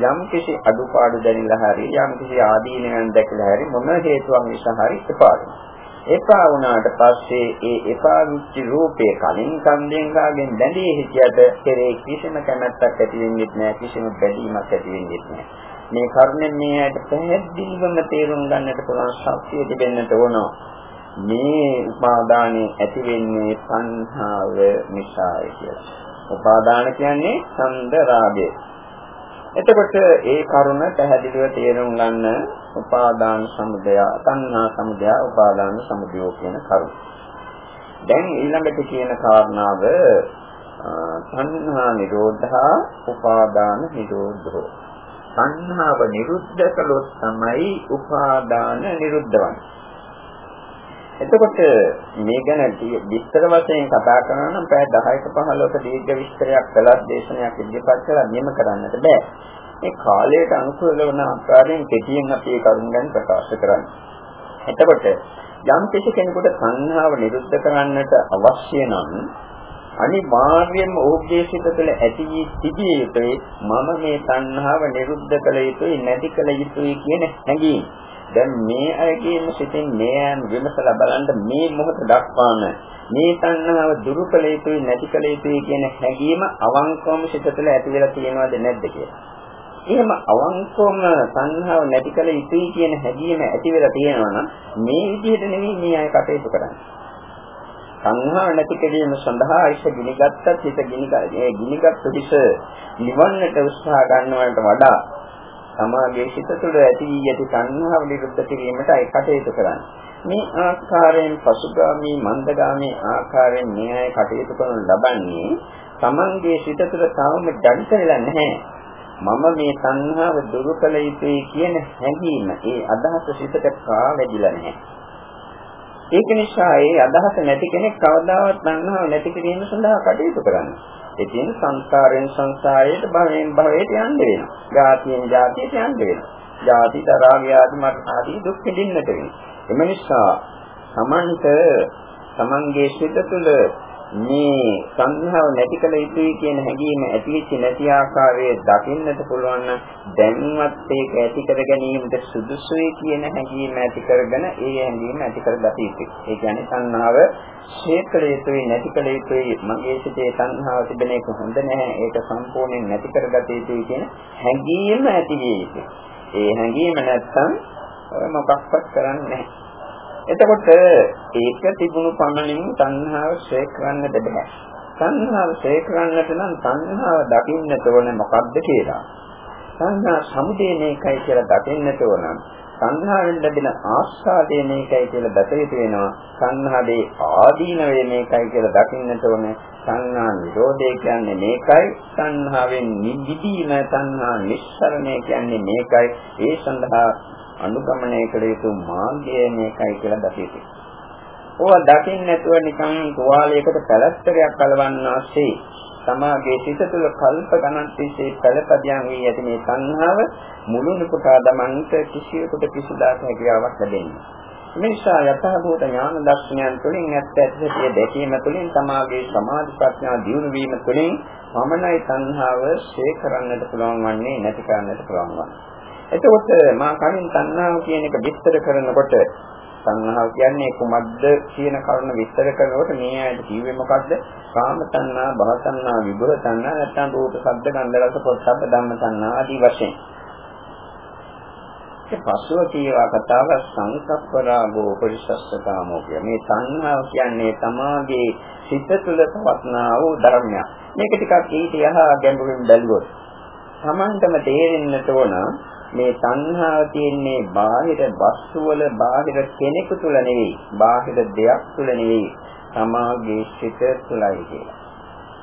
යම් කිසි අඩුපාඩු දැනিলা හරි යම් කිසි ආදීනයන් දැකලා හරි මොන හේතුවක් නිසා හරි එපා එපා වුණාට පස්සේ ඒ එපා වෙච්ච රූපේ කලින් කන්දෙන් ගාගෙන් බැඳී හිටියට කෙරේ කිසිම කැමැත්තක් ඇති වෙන්නේ නැහැ කිසිම බැඳීමක් ඇති වෙන්නේ නැහැ මේ කර්ණයෙන් මේ ඇයට පැහැදිලිවම තේරුම් ගන්නට පුළුවන් ශක්තිය තිබෙන්නට ඕනවා මේ උපාදානයේ ඇති වෙන්නේ සංහාව නිසායි කියලා. උපාදාන කියන්නේ ඡන්ද රාගය. එතකොට ඒ කරුණ පැහැදිලිව තේරුම් ගන්න උපාදාන සමුදය, තණ්හා සමුදය, උපාදාන සමුදය කියන කරුණ. දැන් ඊළඟට කියන කාරණාව තණ්හා නිරෝධා උපාදාන නිරෝධෝ. තණ්හාව නිරුද්ධ කළොත් තමයි උපාදාන නිරුද්ධ වන්නේ. එතකොට මේ ගැන විස්තර වශයෙන් කතා කරනවා නම් පැය 10ක 15ක දීර්ඝ විස්තරයක් කළත් දේශනයක් ඉදිරිපත් කළා නියම කරන්නට බෑ. මේ කාලයට අනුකූල වන ආකාරයෙන් කෙටියෙන් අපි ඒ කරුණ ගැන ප්‍රකාශ කරන්නේ. එතකොට යම් කිසි කෙනෙකුට සංහාව නිරුද්ධ කරන්නට අවශ්‍ය නම් අනිවාර්යයෙන්ම ඔහුගේ සිත තුළ ඇති වී තිබිය යුතුයි මම මේ සංහාව නිරුද්ධ කළ යුතුයි නැති කළ යුතුයි කියන හැඟීම. දැන් මේ අයගේම සිතින් මේ අයන් විමසලා බලන්න මේ මොහොත දක්වාම මේ තණ්හාව දුරු කළ යුතුයි නැති කළ යුතුයි කියන හැඟීම අවංකවම සිත තුළ ඇති වෙලා තියෙනවද නැද්ද කියලා. එහෙම අවංකවම තණ්හාව නැති කළ යුතුයි කියන හැඟීම ඇති වෙලා තියෙනවා නම් මේ විදිහට නෙවෙයි මේ අය කටයුතු කරන්නේ. සංහාව නැති කිරීම සඳහා ඉෂ ගිනිගත්තත් හිත ගිනිගත් ඒ ගිනිගත් පිස නිවන්නට උත්සාහ ගන්නවට වඩා සමාගයේ සිත තුළ ඇති වී ඇති සංහාව නිරුද්ධ කිරීමට අය කටයුතු කරන්නේ. මේ ආකාරයෙන් පසුගාමී මන්දගාමී ආකාරයෙන් මේ අය කටයුතු කරන ලබන්නේ තමන්ගේ සිත තුළ තවම ජනිත වෙලා නැහැ. මම මේ සංහාව දුරු කළ යුතුයි කියන හැඟීම ඒ අදහස සිතට කාවැදිලා නැහැ. ඒක නිසා ඒ අදහස නැති කෙනෙක් කවදාවත් සංහාව නැති කිරීම සඳහා කටයුතු කරන්නේ. ඉතින් සංස්කාරයෙන් සංස්කාරයට භවයෙන් භවයට යන්න වෙනවා. ජාතියෙන් ජාතියට යන්න වෙනවා. ජාති තරා ව්‍යාධි මරණ ආදී දුක් විඳින්නට වෙනවා. එම නිසා සමන්ත තමන්ගේ සිත තුළ මේ සංහාව නැති කළ යුතුයි කියන හැඟීම ඇතිවෙච්ච නැති ආකාරයේ දකින්නට පුළුවන් නම් දැන්වත් ඒක ඇති කර ගැනීමට සුදුසුයි කියන හැඟීම ඇති කරගෙන ඒ හැඟීම ඇති කරගත යුතුයි. ඒ කියන්නේ සංහාව ශේකල යුතුයි නැති කළ යුතුයි මගේ සිතේ සංහාව තිබෙන එක හොඳ නැහැ ඒක සම්පූර්ණයෙන් නැති කරගත යුතුයි කියන හැඟීම ඇති විය යුතුයි. ඒ හැඟීම නැත්තම් මොකක්වත් කරන්නේ නැහැ. එතකොට ඒක තිබුණු පමණින් තණ්හාව ශ්‍රේ කරන්නට බෑ. තණ්හාව ශ්‍රේ කරන්නට නම් තණ්හාව දකින්නට ඕනේ මොකද්ද කියලා. තණ්හා සමුදය මේකයි කියලා දකින්නට ඕන. තණ්හාවෙන් ලැබෙන ආස්වාදය මේකයි කියලා දත යුතු වෙනවා. තණ්හාවේ ආදීනවේ මේකයි කියලා දකින්නට ඕනේ. තණ්හා නිරෝධය කියන්නේ මේකයි. තණ්හාවෙන් නිදිදීම තණ්හා නිස්සරණය කියන්නේ මේකයි. ඒ සඳහා අනුගමනය කළ යුතු මාර්ගය මේකයි කියලා දකිතේ. ඕවා දකින්න නැතුව නිකන් තුවාලයකට පැලස්තරයක් කලවන්නාසේ සමාගයේ සිත තුළ කල්ප ගණන් තිස්සේ පළපදියම් වී ඇති මේ සංහාව මුළුණු පුටා දමන්නට කිසියෙකුට කිසිදාක හැකියාවක් ලැබෙන්නේ. මේ නිසා යථාභූත ඥාන දර්ශනයන් තුළින් ඇත්ත ඇත්තට දැකීම තුළින් සමාගයේ සමාධි ප්‍රඥා දියුණු වීම තුළින් පමණයි සංහාව ශේ කරන්නට පුළුවන් වන්නේ නැති කරන්නට පුළුවන් වන්නේ. එතකොට මා කලින් තණ්හාව කියන එක විස්තර කරනකොට තණ්හාව කියන්නේ කුමක්ද කියන කරුණ විස්තර කරනකොට මේ ඇයිද කිව්වේ මොකද්ද? කාම තණ්හා, භව තණ්හා, විභව තණ්හා නැත්නම් රූප, ශබ්ද, ගන්ධ, රස, පොට්ටබ්බ ධම්ම තණ්හා ආදී වශයෙන්. ඒ පස්ව කියවා කතාව සංකප්පරාගෝ පරිසස්සකාමෝ කිය. මේ තණ්හාව කියන්නේ තමාගේ සිත තුළ පවත්නා වූ ධර්මයක්. මේක ටිකක් ඊට යහ ගැඹුරින් බැලුවොත් Tamanටම තේරෙන්නට ඕන මේ තණ්හාව තියෙන්නේ බාහිර වස්තු වල බාහිර කෙනෙකු තුල නෙවෙයි බාහිර දෙයක් තුල නෙවෙයි සමාගයේ සිත තුලයි කියලා.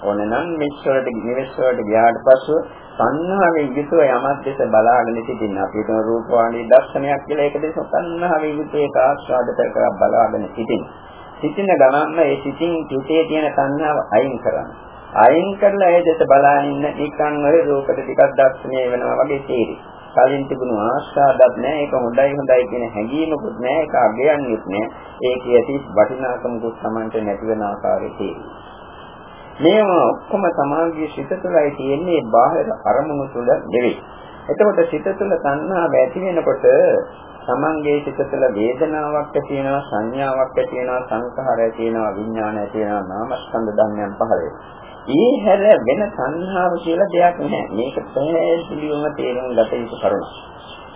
ඕනනම් මෙච්චරට නිවෙස්වලට ගියාට පස්සෙ තණ්හාවෙන් යුතුව යමක් දෙස බලාගෙන සිටින්න අපිට රූපවාණී දර්ශනයක් කියලා ඒක දෙස තණ්හාවෙන් යුතුව ඒක ආස්වාද කර කර බලාගෙන සිටින්න. සිටින ගමන්ම ඒ සිටින් හිතේ තියෙන තණ්හාව අයින් කරන්න. අයින් කරලා ඒ දෙස බලාගෙන ඉන්න නිකන් ඔය රූපෙට ටිකක් දර්ශනය වෙනවා වගේ තේරෙයි. කලින් තිබුණු ආශාදක් නැහැ ඒක හොඳයි හොඳයි කියන හැඟීමකුත් නැහැ ඒක අගයන්නෙත් නැහැ ඒක ඇති වටිනාකමකුත් Tamanට නැති වෙන ආකාරයේ මේව ඔක්කොම සමාගයේ සිත තුළයි තියෙන්නේ. බාහිර අරමුණු තුළ නෙවෙයි. එතකොට සිත තුළ තණ්හාව ඇති වෙනකොට තමන්ගේ සිත තුළ වේදනාවක් ඇති වෙනවා සංඥාවක් ඇති වෙනවා සංඛාරය ඇති වෙනවා විඥානය ඇති වෙනවා නාමස්කන්ධ ධර්මයන් පහළ වෙනවා. ඒ හැර වෙන සංහාව කියලා දෙයක් නැහැ. මේක පැහැදිලිවම තේරුම් ගත යුතු කරුණක්.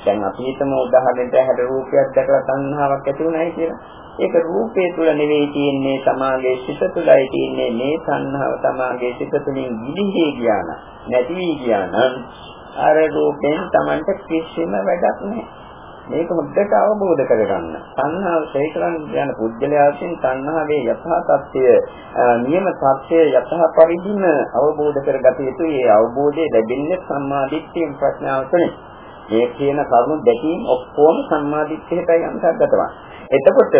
දැන් අපි හිතමු උදාහරණයක් හැට රූපයක් දැකලා සංහාවක් ඇති වුණායි කියලා. ඒක රූපේ තුල නෙවෙයි තියෙන්නේ තමාගේ සිත තුලයි තියෙන්නේ මේ සංහාව තමාගේ සිත තුලින් ගිලිහි ගියා නම් නැති වී ගියා නම් අර රූපෙන් Tamanට කිසිම වැඩක් නැහැ. මේක හොද්දට අවබෝධ කරගන්න. තණ්හාව සේකරන් යන පුද්ගලයා විසින් තණ්හාවේ යථා තත්ත්වය නියම තත්ත්වය යථා පරිදිම අවබෝධ කරගත යුතුයි. ඒ අවබෝධය ලැබෙන්නේ සම්මාදිට්ඨිය ප්‍රඥාව තුළින්. මේ කියන කරුණු දෙකීම් ඔක්කොම සම්මාදිට්ඨියටයි අන්තර්ගත වන්නේ. එතකොට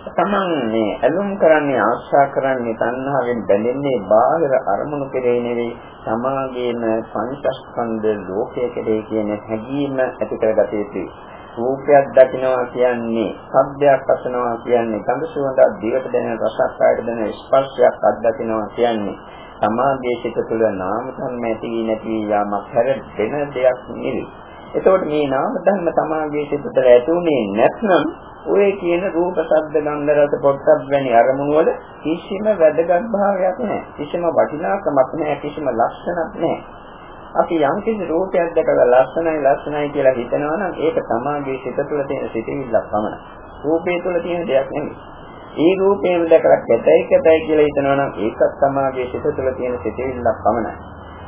තමන් මේ ඇලුම් කරන්නේ ආශා කරන්නේ තණ්හාවෙන් බැඳෙන්නේ බාහිර අරමුණු කෙරේ නෙවෙයි සමාගයේම පංචස්කන්ධ ලෝකයේ කෙරේ කියන හැඟීම ඇති කරගත යුතුයි. රූපයක් දකිනවා කියන්නේ, ශබ්දයක් අසනවා කියන්නේ, ගඳ සුවඳක් දිවට දැනෙන රසක් කායට දැනෙන ස්පර්ශයක් අත්දකිනවා කියන්නේ සමාධියේ සිට තුළ නාම ධර්ම ඇති නැති යාමක් හැර වෙන දෙයක් නෙවෙයි. එතකොට මේ නාම ධර්ම සමාධියේ සිට තුළ ඇතුනේ නැත්නම් ඔය කියන රූප, ශබ්ද, ගන්ධ, රස, පොට්ටබ් වැනි අරමුණු වල කිසිම වැදගත් භාවයක් නැහැ. කිසිම වටිනාකමක් නැහැ, කිසිම ලක්ෂණක් නැහැ. අපි යම් කිසි රූපයක් දැකලා ලස්සනයි ලස්සනයි කියලා හිතනවා නම් ඒක තමාගේ සිත තුළ තියෙන සිතිවිල්ලක් පමණයි. රූපේ තුළ තියෙන දෙයක් නෙමෙයි. ඒ රූපේම දැකලා කැතයි කැතයි කියලා හිතනවා නම් ඒකත් තමාගේ සිත තුළ තියෙන සිතිවිල්ලක් පමණයි.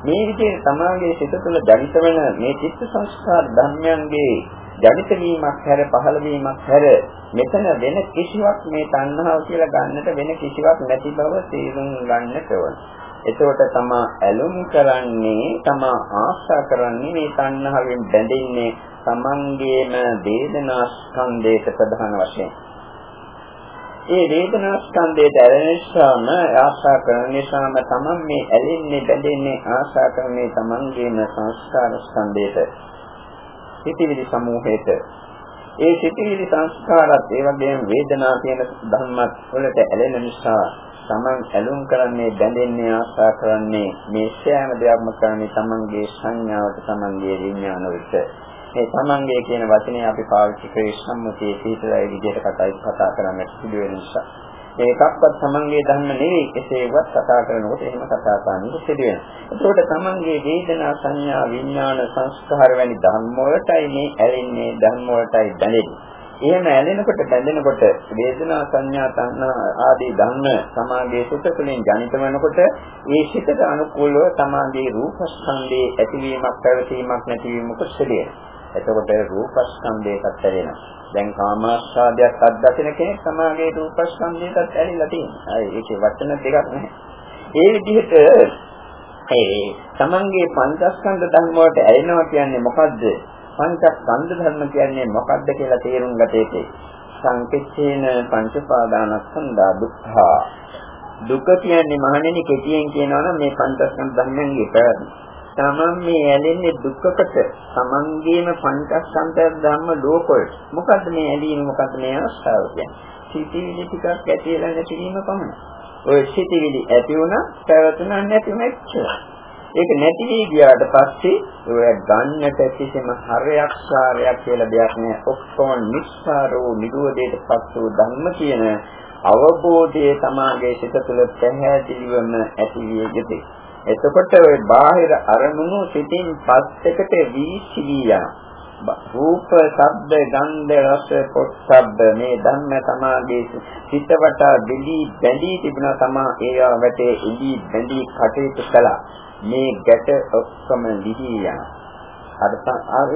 මේ විදිහට තමාගේ සිත තුළ ජනිත වෙන මේ චිත්ත සංස්කාර ධර්මයන්ගේ ජනිත වීමක් හැර පහළ වීමක් හැර මෙතන වෙන කිසිවක් මේ තණ්හාව කියලා ගන්නට වෙන කිසිවක් නැති බව තේරුම් ගන්නට ඕන. එතකොට තමා ඇලුම් කරන්නේ තමා ආශා කරන්නේ මේ තණ්හාවෙන් බැඳෙන්නේ තමන්ගේම වේදනා ස්කන්ධයට ප්‍රධාන වශයෙන්. ඒ වේදනා ස්කන්ධයට ඇලෙන නිසාම ආශා කරන නිසාම තමන් මේ ඇලෙන්නේ බැඳෙන්නේ ආශා කරන්නේ තමන්ගේම සංස්කාර ස්කන්ධයට. සිතිවිලි සමූහයට ඒ සිතිවිලි සංස්කාරات ඒ වගේම වේදනා කියන ධර්මත් වලට ඇලෙන නිසා තමන් ඇලුම් කරන්නේ බැඳෙන්නේ ආශා කරන්නේ මේ සෑම දෙයක්ම කරන්නේ තමන්ගේ සංඥාවට තමන්ගේ විඥානවට මේ තමන්ගේ කියන වචනේ අපි පාවිච්චි කරේ සම්මුතියේ පිටරයි විදිහට කතා කරන්නට සිදු වෙන නිසා ඒකක්වත් තමන්ගේ ධර්ම නෙවෙයි කෙසේවත් කතා කරනකොට එහෙම කතා කරන්න සිදු වෙනවා. ඒකට තමන්ගේ වේදනා සංඥා විඥාන සංස්කාර වැනි ධර්ම වලටයි මේ ඇලෙන්නේ ධර්ම වලටයි බැඳෙන්නේ. එහෙම ඇලෙනකොට බැඳෙනකොට වේදනා සංඥා තණ්හා ආදී ධර්ම සමාගයේ සිත තුළින් ජනිත වෙනකොට ඒ සිතට අනුකූලව සමාගයේ රූපස්කන්ධයේ ඇතිවීමක් පැවතීමක් නැතිවීමක් සිදු වෙනවා. එතකොට රූපස්කන්ධයටත් ඇලෙනවා. දැන් කාමාස්වාදයක් අත්දකින කෙනෙක් සමාගයේ රූපස්කන්ධයටත් ඇලිලා තියෙනවා. ඒකේ වචන දෙකක් නැහැ. ඒ විදිහට ඒ තමන්ගේ පංචස්කන්ධ ධර්ම වලට ඇලෙනවා කියන්නේ මොකද්ද? පංචස්කන්ධ ධර්ම කියන්නේ මොකද්ද කියලා තේරුම් ගත යුතුයි. සංකිච්ඡේන පංචපාදානස්කන්ධා දුක්ඛා දුක කියන්නේ මහණෙනි කෙටියෙන් කියනවා නම් මේ පංචස්කන්ධ ධර්මයන්ගේ පැවැත්ම. තමන් මේ ඇලෙන්නේ දුක්කට. තමන්ගේම පංචස්කන්ධ ධර්ම ලෝකවල. මොකද්ද මේ ඇලීම මොකද්ද මේ අවස්ථාව කියන්නේ? සිතිවිලි ටිකක් ඇතිලා නැතිවීම පමණයි. ඔය සිතිවිලි ඇති වුණා පැවතුණා නැතිවෙම එච්චරයි ඒක නැති වී ගියාට පස්සේ ඔය ගන්නට කිසිම හරයක් සාරයක් කියලා දෙයක් නෑ. ඔක්කොම නිස්සාරෝ නිරෝධයට පත් වූ ධර්ම කියන අවබෝධය තමාගේ සිත තුළ පැහැදිලිවම ඇති විය යුතුයි. එතකොට ওই බාහිර අරමුණු සිතින් පස්සෙකට වීසිවි යනවා. රූප, ශබ්ද, ගන්ධ, රස, පොට්ටබ්බ මේ ධර්ම සමාගයේ හිතවට බෙලී බැඳී තිබුණා තමා ඒවා වැටේ ඉදී බැඳී කටයුතු කළා. මේ ගැට ඔක්කොම ලිහී යනවා. අර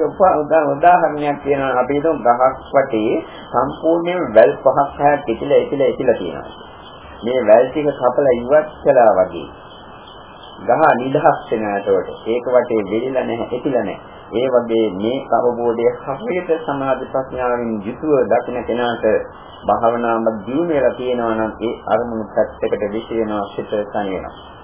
උදාහරණයක් කියනවා අපි හිතමු ගහක් වටේ සම්පූර්ණයෙන් වැල් පහක් හැට ඉතිලා ඉතිලා ඉතිලා තියෙනවා. මේ වැල් ටික කපලා ඉවත් කළා වගේ ගහ නිදහස් වෙන ඇතකොට ඒක වටේ වෙලිලා නැහැ එතිලා නැහැ. ඒ වගේ මේ අවබෝධය හරියට සමාධි ප්‍රඥාවෙන් යුතුව දකින කෙනාට භාවනාව දියුණු වෙලා තියෙනවා නම් ඒ අරමුණු පැත්තකට විශ්ේනවා සිත තනි වෙනවා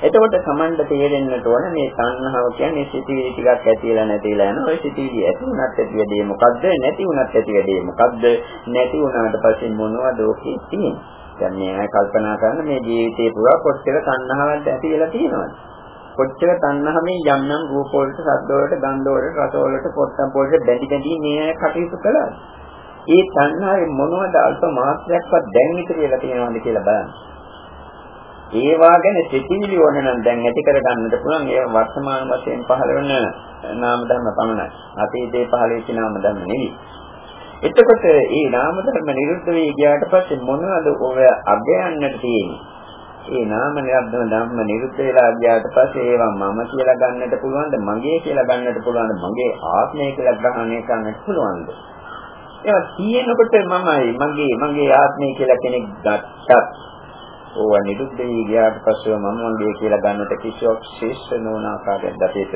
එතකොට සමණ්ඩ තේරෙන්නට ඕන මේ තණ්හාව කියන්නේ සිතිවිලි ටිකක් ඇතිලා නැතිලා යන ඔය සිතිවිලි ඇති වුණත් ඇති වෙදී මොකද්ද? නැති වුණත් ඇති වෙදී මොකද්ද? නැති වුණාට පස්සේ මොනවද ඔකේ තියෙන්නේ? දැන් මේ අය කල්පනා කරන මේ ජීවිතේ පුරා කොච්චර තණ්හාවක් ඇති වෙලා තියෙනවද? කොච්චර තණ්හාවෙන් යම් යම් රූප වලට, ශබ්ද වලට, ගන්ධ වලට, රස වලට, පොට්ටම් වලට බැඳි බැඳි මේ අය කටයුතු කළාද? ඒ තණ්හාවේ මොනවද අල්ප මාත්‍රයක්වත් දැන් ඉතිරි වෙලා තියෙනවද කියලා බලන්න. ඒවා ගැන සිතිවිලි ඕන නම් දැන් ඇති කර ගන්නට පුළුවන් ඒ වර්තමාන වශයෙන් පහළ වෙන නාම ධර්ම පමණයි. අතීතේ පහළ වෙච්ච නාම ධර්ම නෙවෙයි. එතකොට මේ නාම ධර්ම නිරුද්ධ වෙයි ගියාට පස්සේ මොනවද ඔය අගයන්නට තියෙන්නේ? ඒ නාම නිරද්ධම ධර්ම නිරුද්ධ වෙලා ගියාට පස්සේ ඒවා මම කියලා ගන්නට පුළුවන්ද? මගේ කියලා ගන්නට පුළුවන්ද? මගේ ආත්මය කියලා ග්‍රහණය කරන්නට පුළුවන්ද? ඒවා තියෙනකොට මමයි මගේ මගේ ආත්මය කියලා කෙනෙක් ගත්තත් ඕවා නිරුද්ධ වෙයි ගියාට පස්සේ මම මගේ කියලා ගන්නට කිසිවක් ශේෂ්ඨ නොවන ආකාරයක් දතේට.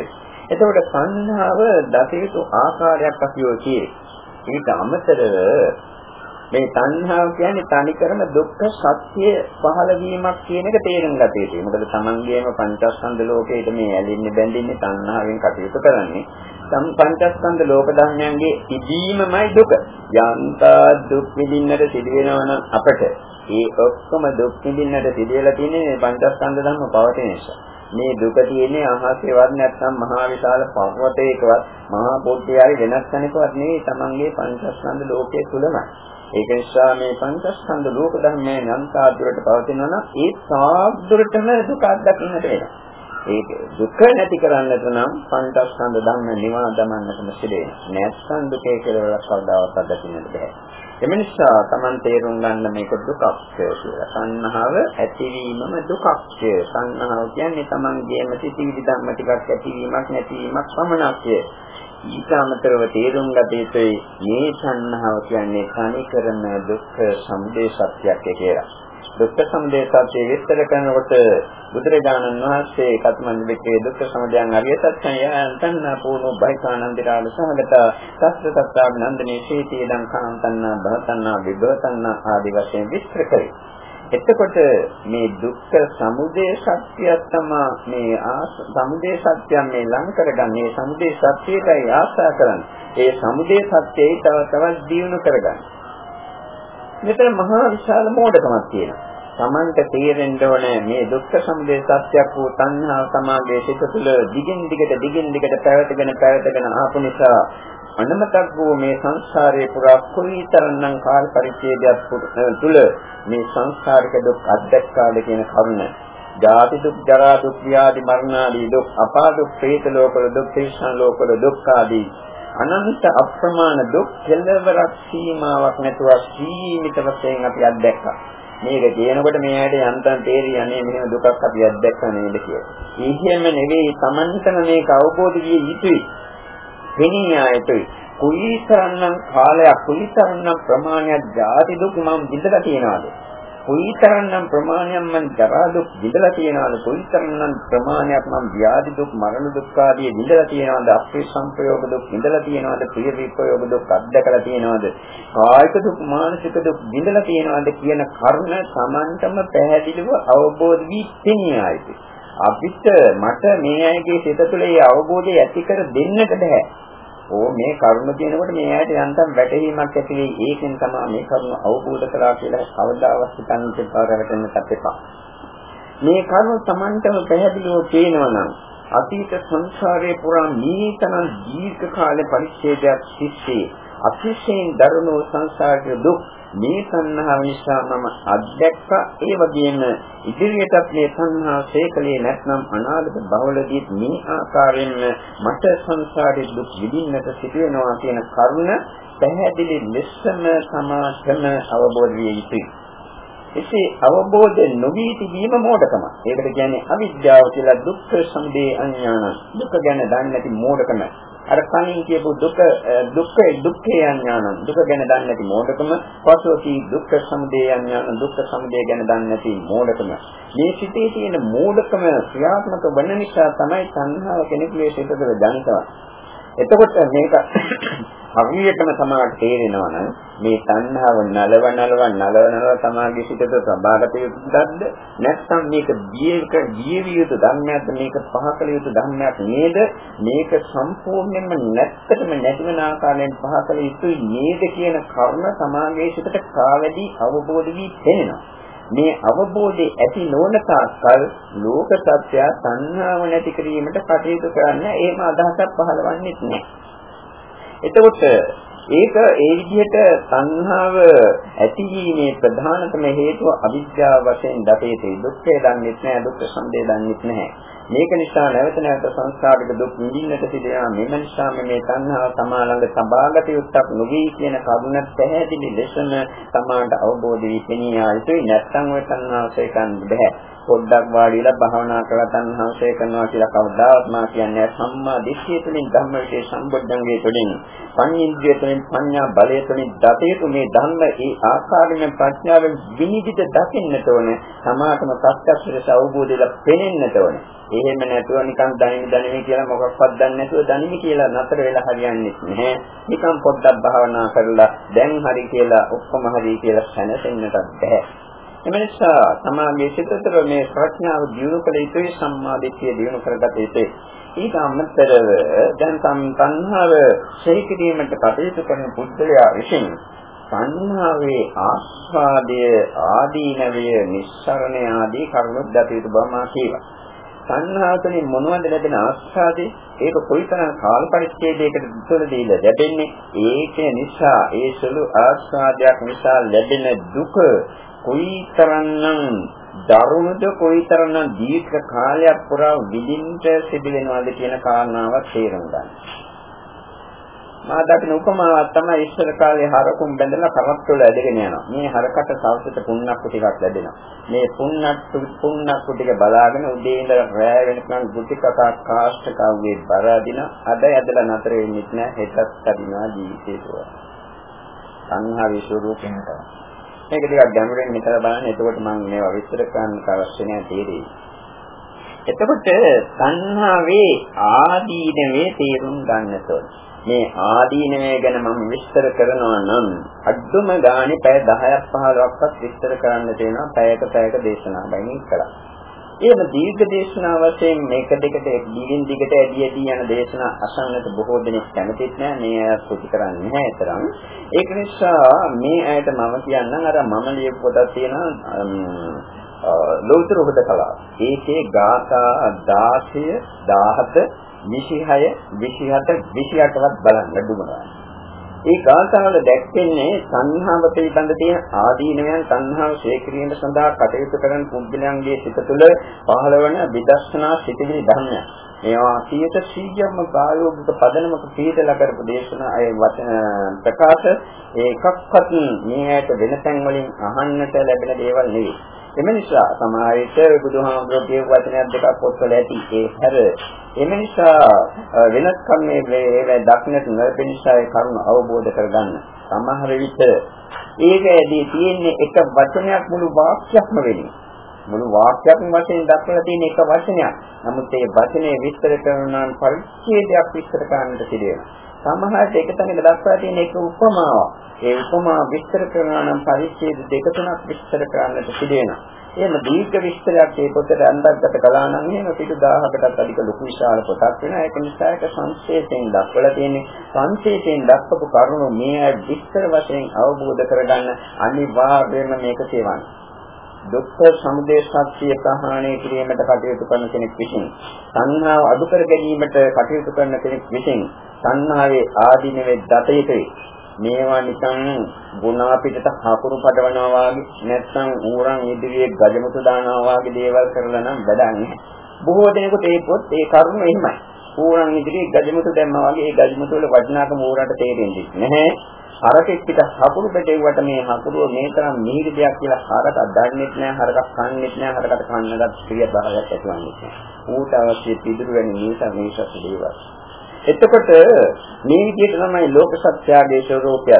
එතකොට සංහාව දතේතු ආකාරයක් අපි ඔය කියේ. ඊට අමතරව මේ තණ්හාව කියන්නේ තනිකරම දුක්ඛ සත්‍ය පහළ වීමක් කියන එක තේරුම් ගත යුතුයි. මොකද තමන්ගේම පංචස්කන්ධ ලෝකයේද මේ ඇලින්නේ බැඳින්නේ තණ්හාවෙන් කටයුතු කරන්නේ. සම් පංචස්කන්ධ ලෝක ධර්මයන්ගේ ඉදීමමයි දුක. යන්තා දුක් විඳින්නට සිදු වෙනවනම් අපට ඒ ඔක්කොම දුක් විඳින්නට සිදු වෙලා තියෙන්නේ මේ පංචස්කන්ධ ධර්ම පවතින නිසා. මේ දුක තියෙන්නේ අහසේවත් නැත්නම් මහා විශාල පර්වතයකවත් මහා පොට්ටියයි වෙනස් කෙනෙකුවත් නෙවෙයි තමන්ගේ පංචස්කන්ධ ලෝකයේ තුලමයි. ඒක නිසා මේ පංචස්කන්ධ ලෝක ධර්මයන් අන්තා දුරට පවතිනවා නම් ඒ තාක් දුරටම දුක අත්දකින්නට වෙනවා. ඒක දුක නැති කරන්නට නම් පංචස්කන්ධ ධර්ම නිවා දමන්නටම සිදු වෙනවා. නැත්නම් දුකේ කෙලවරක් කවදාවත් අත්දකින්නට බෑ. එම නිසා Taman තේරුම් ගන්න මේක දුකක් කියලා. සංහව ඇතිවීමම දුකක්. සංහව කියන්නේ Tamanගේම සිතිවිලි ධර්ම ටිකක් ඇතිවීමක් නැතිවීමක් පමණක්. ඊට අමතරව තේරුම් ගත යුතුයි මේ සංහව කියන්නේ කණිකරම දුක්ඛ සමුදය සත්‍යයක් කියලා. දුක්ඛ සමුදය සත්‍ය විස්තර කරනකොට බුදුරජාණන් වහන්සේ කතමන් දෙකේ දුක්ඛ සමුදයන් අරිය සත්‍යය අන්තන්න පූර්ණ බයිකානන්දිරාල සහගත සත්‍ය සත්‍යාව නන්දනේ සීතී දං කාන්තන්න භවතන්න විභවතන්න ආදී වශයෙන් විස්තර කරේ. එතකොට මේ දුක්ඛ සමුදය සත්‍යය තමයි මේ සමුදය සත්‍යය මේ ලං කරගන්නේ සමුදය සත්‍යයටයි ආශා කරන්නේ. ඒ සමුදය සත්‍යය තව තවත් දියුණු කරගන්න. මෙතන මහා විශාල මෝඩකමක් තියෙනවා. Tamanta තේරෙන්න ඕනේ මේ දුක්ඛ සමුදය සත්‍යයක් වූ තණ්හා සමාගයේ සිට තුළ දිගින් දිගට දිගින් දිගට පැවතගෙන පැවතගෙන ආපු නිසා අනමතක් වූ මේ සංසාරයේ පුරා කුලීතරණම් කාල පරිච්ඡේදයක් තුළ මේ සංසාරික දුක් අත්දැක්කාද කියන කරුණ ජාති දුක් ජරා දුක් ව්‍යාධි මරණ ආදී දුක් අපා දුක් ප්‍රේත ලෝකවල දුක් තේෂණ ලෝකවල දුක් ආදී අනන්ත අප්‍රමාණ දුක් කෙලවරක් සීමාවක් නැතුව සීමිත වශයෙන් අපි අත්දැක්කා. මේක කියනකොට මේ ඇයිද යන්තම් තේරි යන්නේ මෙහෙම දුකක් අපි අත්දැක්කා නේද කියලා. ඊහෙම නෙවෙයි Tamanටම මේක අවබෝධ විය යුතුයි. වෙණිය යුතුයි. කුලීතරන්නම් කාලයක් කුලීතරන්නම් ප්‍රමාණයක් ජාති දුක් මම විඳලා තියනවාද? කොයිතරම්නම් ප්‍රමාණයක් මම ජරා දුක් විඳලා තියෙනවද? කොයිතරම්නම් ප්‍රමාණයක් මම ව්‍යාධි දුක් මරණ දුක් ආදී විඳලා තියෙනවද? අපේ සංප්‍රයෝග දුක් විඳලා තියෙනවද? ප්‍රිය විප්‍රයෝග දුක් අත්දකලා තියෙනවද? කායික දුක් මානසික දුක් විඳලා තියෙනවද කියන කරුණ Tamanටම පැහැදිලිව අවබෝධ වී තිනියයිද අපිට මට මේ අයගේ සිත තුළ ඒ අවබෝධය ඇති කර දෙන්නට බෑ. ඕ මේ කරුණ කියනකොට මේ ඇයට යන්තම් වැටහීමක් ඇති වෙයි. ඒකෙන් තමයි මේ කරුණ අවබෝධ කරා කියලා කවදාවත් හිතන්න දෙපාරකට එපා. මේ කරුණ Tamanටම පැහැදිලිව පේනවා නම් අතීත සංසාරේ පුරා නීතන දීර්ඝ කාල පරිච්ඡේදයක් තිස්සේ අතිශයින් දරුණු සංසාරික දුක් මේ සංහාව නිසා මම අත්දැක්කා ඒ වගේම ඉදිරියටත් මේ සංහාව සේකලේ නැත්නම් අනාගත බවලදී මේ ආකාරයෙන්ම මට සංසාරේ දුක් විඳින්නට සිදු වෙනවා කියන කරුණ පැහැදිලි ලෙසම සමාජම අවබෝධ විය යුතුයි. එසේ අවබෝධ නොවී තිබීම මෝඩකම. ඒකට කියන්නේ අවිද්‍යාව කියලා දුක්ඛ සමුදය අඥාන. දුක ගැන දන්නේ නැති මෝඩකම. අර කලින් කියපු දුක දුක්ඛ දුක්ඛේ අඥාන දුක ගැන දන්නේ නැති මෝඩකම පසෝති දුක්ඛ සමුදය අඥාන දුක්ඛ සමුදය ගැන දන්නේ නැති මෝඩකම. මේ සිටේ තියෙන මෝඩකම ක්‍රියාත්මක වන නිසා තමයි සංහාව කෙනෙකුගේ සිතේ දැනනවා එතකොට මේක හරියටම සමාට තේරෙනවා නම් මේ තණ්හාව නලව නලව නලව නලව සමාගයේ සිටට සබාගත යුතුද නැත්නම් මේක බියක බියවිය යුතු ධර්මයක් මේක පහකල යුතු ධර්මයක් නේද? මේක සම්පූර්ණයෙන්ම නැත්තටම නැතිවන ආකාරයෙන් පහකල යුතුයි නේද කියන කර්ම සමාගයේ සිටට කාවැදී අවබෝධ වී තේනවා මේ අවබෝධය ඇති නොවන තාක්කල් ලෝක සත්‍ය සංහාව නැති කිරීමට කටයුතු කරන්න එහෙම අදහසක් පහළවන්නේ නැහැ. එතකොට ඒක ඒ විදිහට සංහාව ඇතිවීමේ ප්‍රධානතම හේතුව අවිද්‍යාව වශයෙන් දතේතේ දුක්ඛය දන්නේ නැහැ දුක්ඛ සමුදය දන්නේ නැහැ. මේක නිසා නැවත නැවත සංස්කාරික දුක් විඳින්නට සිදුවන මෙම නිසා මේ තණ්හාව සමාලංග සබාගත යුක්තක් නොවේ කියන කරුණ පැහැදිලි ලෙසම සමානට අවබෝධ වී පෙනී ආයුතුයි නැත්නම් ඔය තණ්හාව සේකන්න බෑ. පොඩ්ඩක් වාඩි වෙලා භාවනා කරලා තණ්හාව ශේ කරනවා කියලා කවදාවත් මා කියන්නේ සම්මා දිට්ඨිය තුළින් ධම්ම විශේෂ සම්බොද්ධංගයේ තුළින් පඤ්ඤේන්ද්‍රිය තුළින් පඤ්ඤා බලය තුළින් දතේතු මේ ධම්ම ඒ ආකාරයෙන් ප්‍රඥාවෙන් විනිවිද දකින්නට ඕනේ සමාතම ප්‍රත්‍යක්ෂ ලෙස අවබෝධය ලැබෙන්නට ඕනේ එහෙම නැතුව නිකන් දනිමි දනිමි කියලා මොකක්වත් දන්නේ නැතුව දනිමි කියලා නතර වෙලා හරියන්නේ නැහැ. නිකන් පොඩ්ඩක් භාවනා කරලා දැන් හරි කියලා ඔක්කොම හරි කියලා සැනසෙන්නට බෑ. එම නිසා තමාගේ සිත තුළ මේ ප්‍රඥාව දියුණු කළ යුතුයි සම්මාදිට්ඨිය දියුණු කරගත යුතුයි. ඊට අමතරව දැන් තණ්හාව ශේඛ කිරීමට කටයුතු කරන පුද්ගලයා විසින් සංහාවේ ආස්වාදය ආදීනවය නිස්සරණ ආදී කරුණු දතියුතු බව මා කියවා. සංහාතනේ මොනවද ලැබෙන ආස්වාදේ? ඒක කොයිතරම් කාල පරිච්ඡේදයකට තුළදී ලැබෙන්නේ? ඒක නිසා ඒ සුළු ආස්වාදයක් නිසා ලැබෙන දුක කොයිතරම්නම් දරුණුද කොයිතරම්නම් දීර්ඝ කාලයක් පුරා විඳින්න සිදු වෙනවද කියන කාරණාව තේරුම් ගන්න. මා දකින උපමාවක් තමයි ඉස්සර කාලේ හරකුන් බැඳලා කරත් වල ඇදගෙන යනවා. මේ හරකට සවසට පුන්නක්කු ටිකක් ලැබෙනවා. මේ පුන්නක්කු පුන්නක්කු ටික බලාගෙන උදේ ඉඳලා රැය වෙනකන් ගුටි කතා කාෂ්ඨ කව්වේ බර අදින අද ඇදලා නතර වෙන්නේ නැහැ හෙටත් අදිනවා ජීවිතේ පුරා. සංහාවේ ස්වરૂපයෙන් තමයි. මේක ටිකක් ගැඹුරින් හිතලා බලන්න එතකොට මම මේවා විස්තර කරන්න අවශ්‍ය නැහැ තේරෙයි. එතකොට සංහාවේ ආදීනවේ තේරුම් ගන්නට ඕනේ. මේ ආදීනවය ගැන මම විස්තර කරනවා නම් අද්දුම ගානේ පැය 10ක් 15ක්වත් විස්තර කරන්න තියෙනවා පැයක පැයක දේශනා බයින් කරා. එහෙම දීර්ඝ දේශනා වශයෙන් මේක දෙකට දිගින් දිගට ඇදී ඇදී යන දේශනා අසන්නට බොහෝ දෙනෙක් කැමතිත් නෑ මේ අය පුදු කරන්නේ නැහැ තරම්. ඒක නිසා මේ ඇයට මම කියන්නම් අර මම ලියපු පොතක් තියෙනවා ලෞතර හොදකලා. ඒකේ ගාථා 16 17 26 27 28වත් බලන්න දුමනවා. ඒ ගාථාවල දැක්වෙන්නේ සංහාව පිළිබඳ තියෙන ආදීනයන් සංහාව ශේක්‍රීම සඳහා කටයුතු කරන පුද්ගලයන්ගේ සිත තුළ පහළවන විදර්ශනා සිතිවිලි ධර්මයන්. මේවා 100%ක්ම ප්‍රායෝගික පදනමක පිළිදලා කරපු දේශනා ඒ වචන ප්‍රකාශ ඒකක්වත් මේ ඇයට වෙන තැන් වලින් අහන්නට ලැබෙන දේවල් නෙවෙයි. එම නිසා සමාහිත බුදුහාමුදුරුවෝ කියපු වචනයක් දෙකක් පොත්වල ඇති ඒ හැර එම නිසා වෙනස්කම් මේ දක්නට නොලැබෙන නිසා ඒ කරුණ අවබෝධ කරගන්න සමහර විට ඒකදී තියෙන්නේ එක වචනයක් මුළු වාක්‍යයක්ම වෙන්නේ මුළු වාක්‍යයක්ම වශයෙන් දක්වලා තියෙන එක වචනයක්. නමුත් ඒ වචනේ විස්තර කරනවා පරිච්ඡේදයක් විස්තර කරන්නට සිදු වෙනවා. සමහරට එක තැනක දක්වලා තියෙන එක උපමාවක්. ඒ උපමා විස්තර කරනවා නම් පරිච්ඡේද දෙක තුනක් විස්තර කරන්නට සිදු වෙනවා. එහෙම දීර්ඝ විස්තරයක් මේ පොතේ අන්තර්ගත කළා නම් එහෙම පිටු 1000කටත් අධික ලොකු විශාල පොතක් වෙනවා. ඒක නිසා ඒක සංක්ෂේපයෙන් දක්වලා තියෙන්නේ සංක්ෂේපයෙන් දක්වපු කරුණු මේ විස්තර වශයෙන් අවබෝධ කරගන්න අනිවාර්යයෙන්ම මේක තේවන්න. දුක්ඛ සමුදය සත්‍ය ප්‍රහාණය කිරීමට කටයුතු කරන කෙනෙක් විසින් සංහාව අඩු කර ගැනීමට කටයුතු කරන කෙනෙක් විසින් සංහාවේ ආදීනවේ දත යුතුයි මේවා නිකන් ගුණා පිටට හකුරු පදවනවා වගේ නැත්නම් ඌරන් ඉදිරියේ ගජමුතු දානවා වගේ දේවල් කරලා නම් වැඩන්නේ. බොහෝ දෙනෙකුට ඒ පොත් ඒ කරුණ එහෙමයි. ඌරන් ඉදිරියේ ගජමුතු දැම්මා වගේ ඒ ගජමුතු වල වටිනාකම ඌරට තේරෙන්නේ නැහැ. හරකෙක් පිට හකුරු පිටේවට මේ හකුරුව මේ තරම් මිහිරි දෙයක් කියලා හරක දන්නේත් නැහැ හරකක් කන්නේත් නැහැ හරකට කන්නවත් ක්‍රියා භාවයක් ඇතිවන්නේ නැහැ. ඌට අවශ්‍ය පිළිතුරු වෙන නිසා මේසත් දේවල්. එතකොට මේ විදිහට තමයි ලෝක සත්‍යයේ ස්වરૂපය.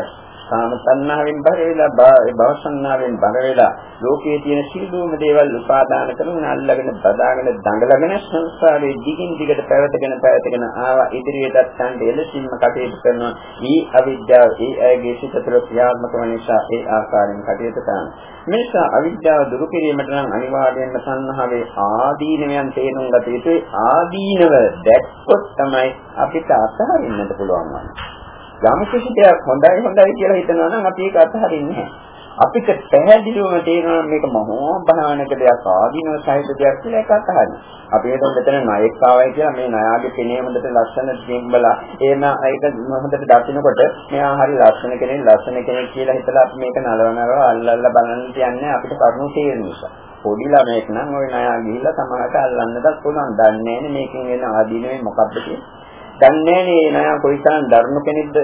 කාම තණ්හාවෙන් බර වෙලා භව සංඥාවෙන් බර වෙලා ලෝකයේ තියෙන සියලුම දේවල් උපාදාන කරගෙන අල්ලගෙන බදාගෙන දඟලගෙන සංසාරේ දිගින් දිගට පැවතගෙන පැවතගෙන ආවා ඉදිරියටත් යන්න එලෙසින්ම කටයුතු කරනවා. ඊ අවිද්‍යාව ඒ අයගේ සිත තුළ ක්‍රියාත්මක වන නිසා ඒ ආකාරයෙන් කටයුතු කරනවා. මේ නිසා අවිද්‍යාව දුරු කිරීමට නම් අනිවාර්යයෙන්ම සංහාවේ ආදීනවයන් තේරුම් ගත යුතුයි. ආදීනව දැක්කොත් තමයි අපිට අතහරින්නට පුළුවන් වන්නේ. යම් කිසි දෙයක් හොඳයි හොඳයි කියලා හිතනවා නම් අපි ඒක අතහරින්නේ නැහැ. අපිට පැහැදිලිවම තේරෙනවා මේක මහා භයානක දෙයක් ආදීනව සහිත දෙයක් කියලා ඒක අතහරින්න. අපි හිතමු මෙතන ණයෙක් ආවයි කියලා මේ ණයාගේ පෙනේ හොඳට ලස්සන දෙම්බලා එහෙම ඒක හොඳට දකින්නකොට මෙයා හරි ලස්සන කෙනෙක් ලස්සන කෙනෙක් කියලා හිතලා අපි මේක නලවනව අල්ලල්ලා බලන්න තියන්නේ අපිට කරුණු තේරෙන නිසා. පොඩි ළමයෙක් නම් ওই ණයා ගිහිල්ලා සමහරට අල්ලන්නත් පුළුවන්. දන්නේ නැහැ මේකෙන් එන ආදීනවේ මොකක්ද කියන්නේ. දන්නේ නේ නෑ කොයිතරම් දරුණු කෙනෙක්ද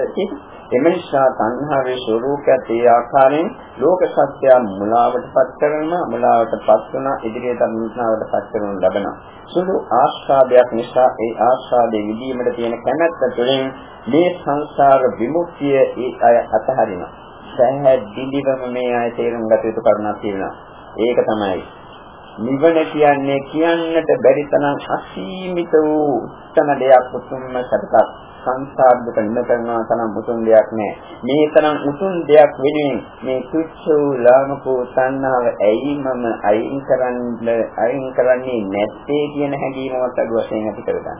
එම නිසා තණ්හාවේ ස්වરૂපයත් ඒ ආකාරයෙන් ලෝක සත්‍ය මුලාවටපත් කරනවා මුලාවටපත් වන ඉදිරියට මුලාවටපත් කරනු ලබනවා. සුළු ආස්වාදයක් නිසා ඒ ආස්වාදයේ විදීමට තියෙන කැමැත්ත තුළින් මේ සංසාර විමුක්තිය ඒ අය අතහරිනවා. සෑහදිලිවම මේ අය තේරුම් ගත යුතු කරුණක් තියෙනවා. ඒක තමයි නිවන කියන්නේ කියන්නට බැරි තරම් අසීමිත වූ උත්තම දෙයක් උතුම්ම සත්‍යක් සංසාර දුක නිම කරනවා තරම් උතුම් දෙයක් නෑ මේ තරම් උතුම් දෙයක් වෙනුවෙන් මේ තුච්ඡ වූ ලාමකෝ තණ්හාව ඇයිමම අයින් කරන්න අයින් කරන්නේ නැත්තේ කියන හැඟීමවත් අඩු වශයෙන් ඇති කරගන්න.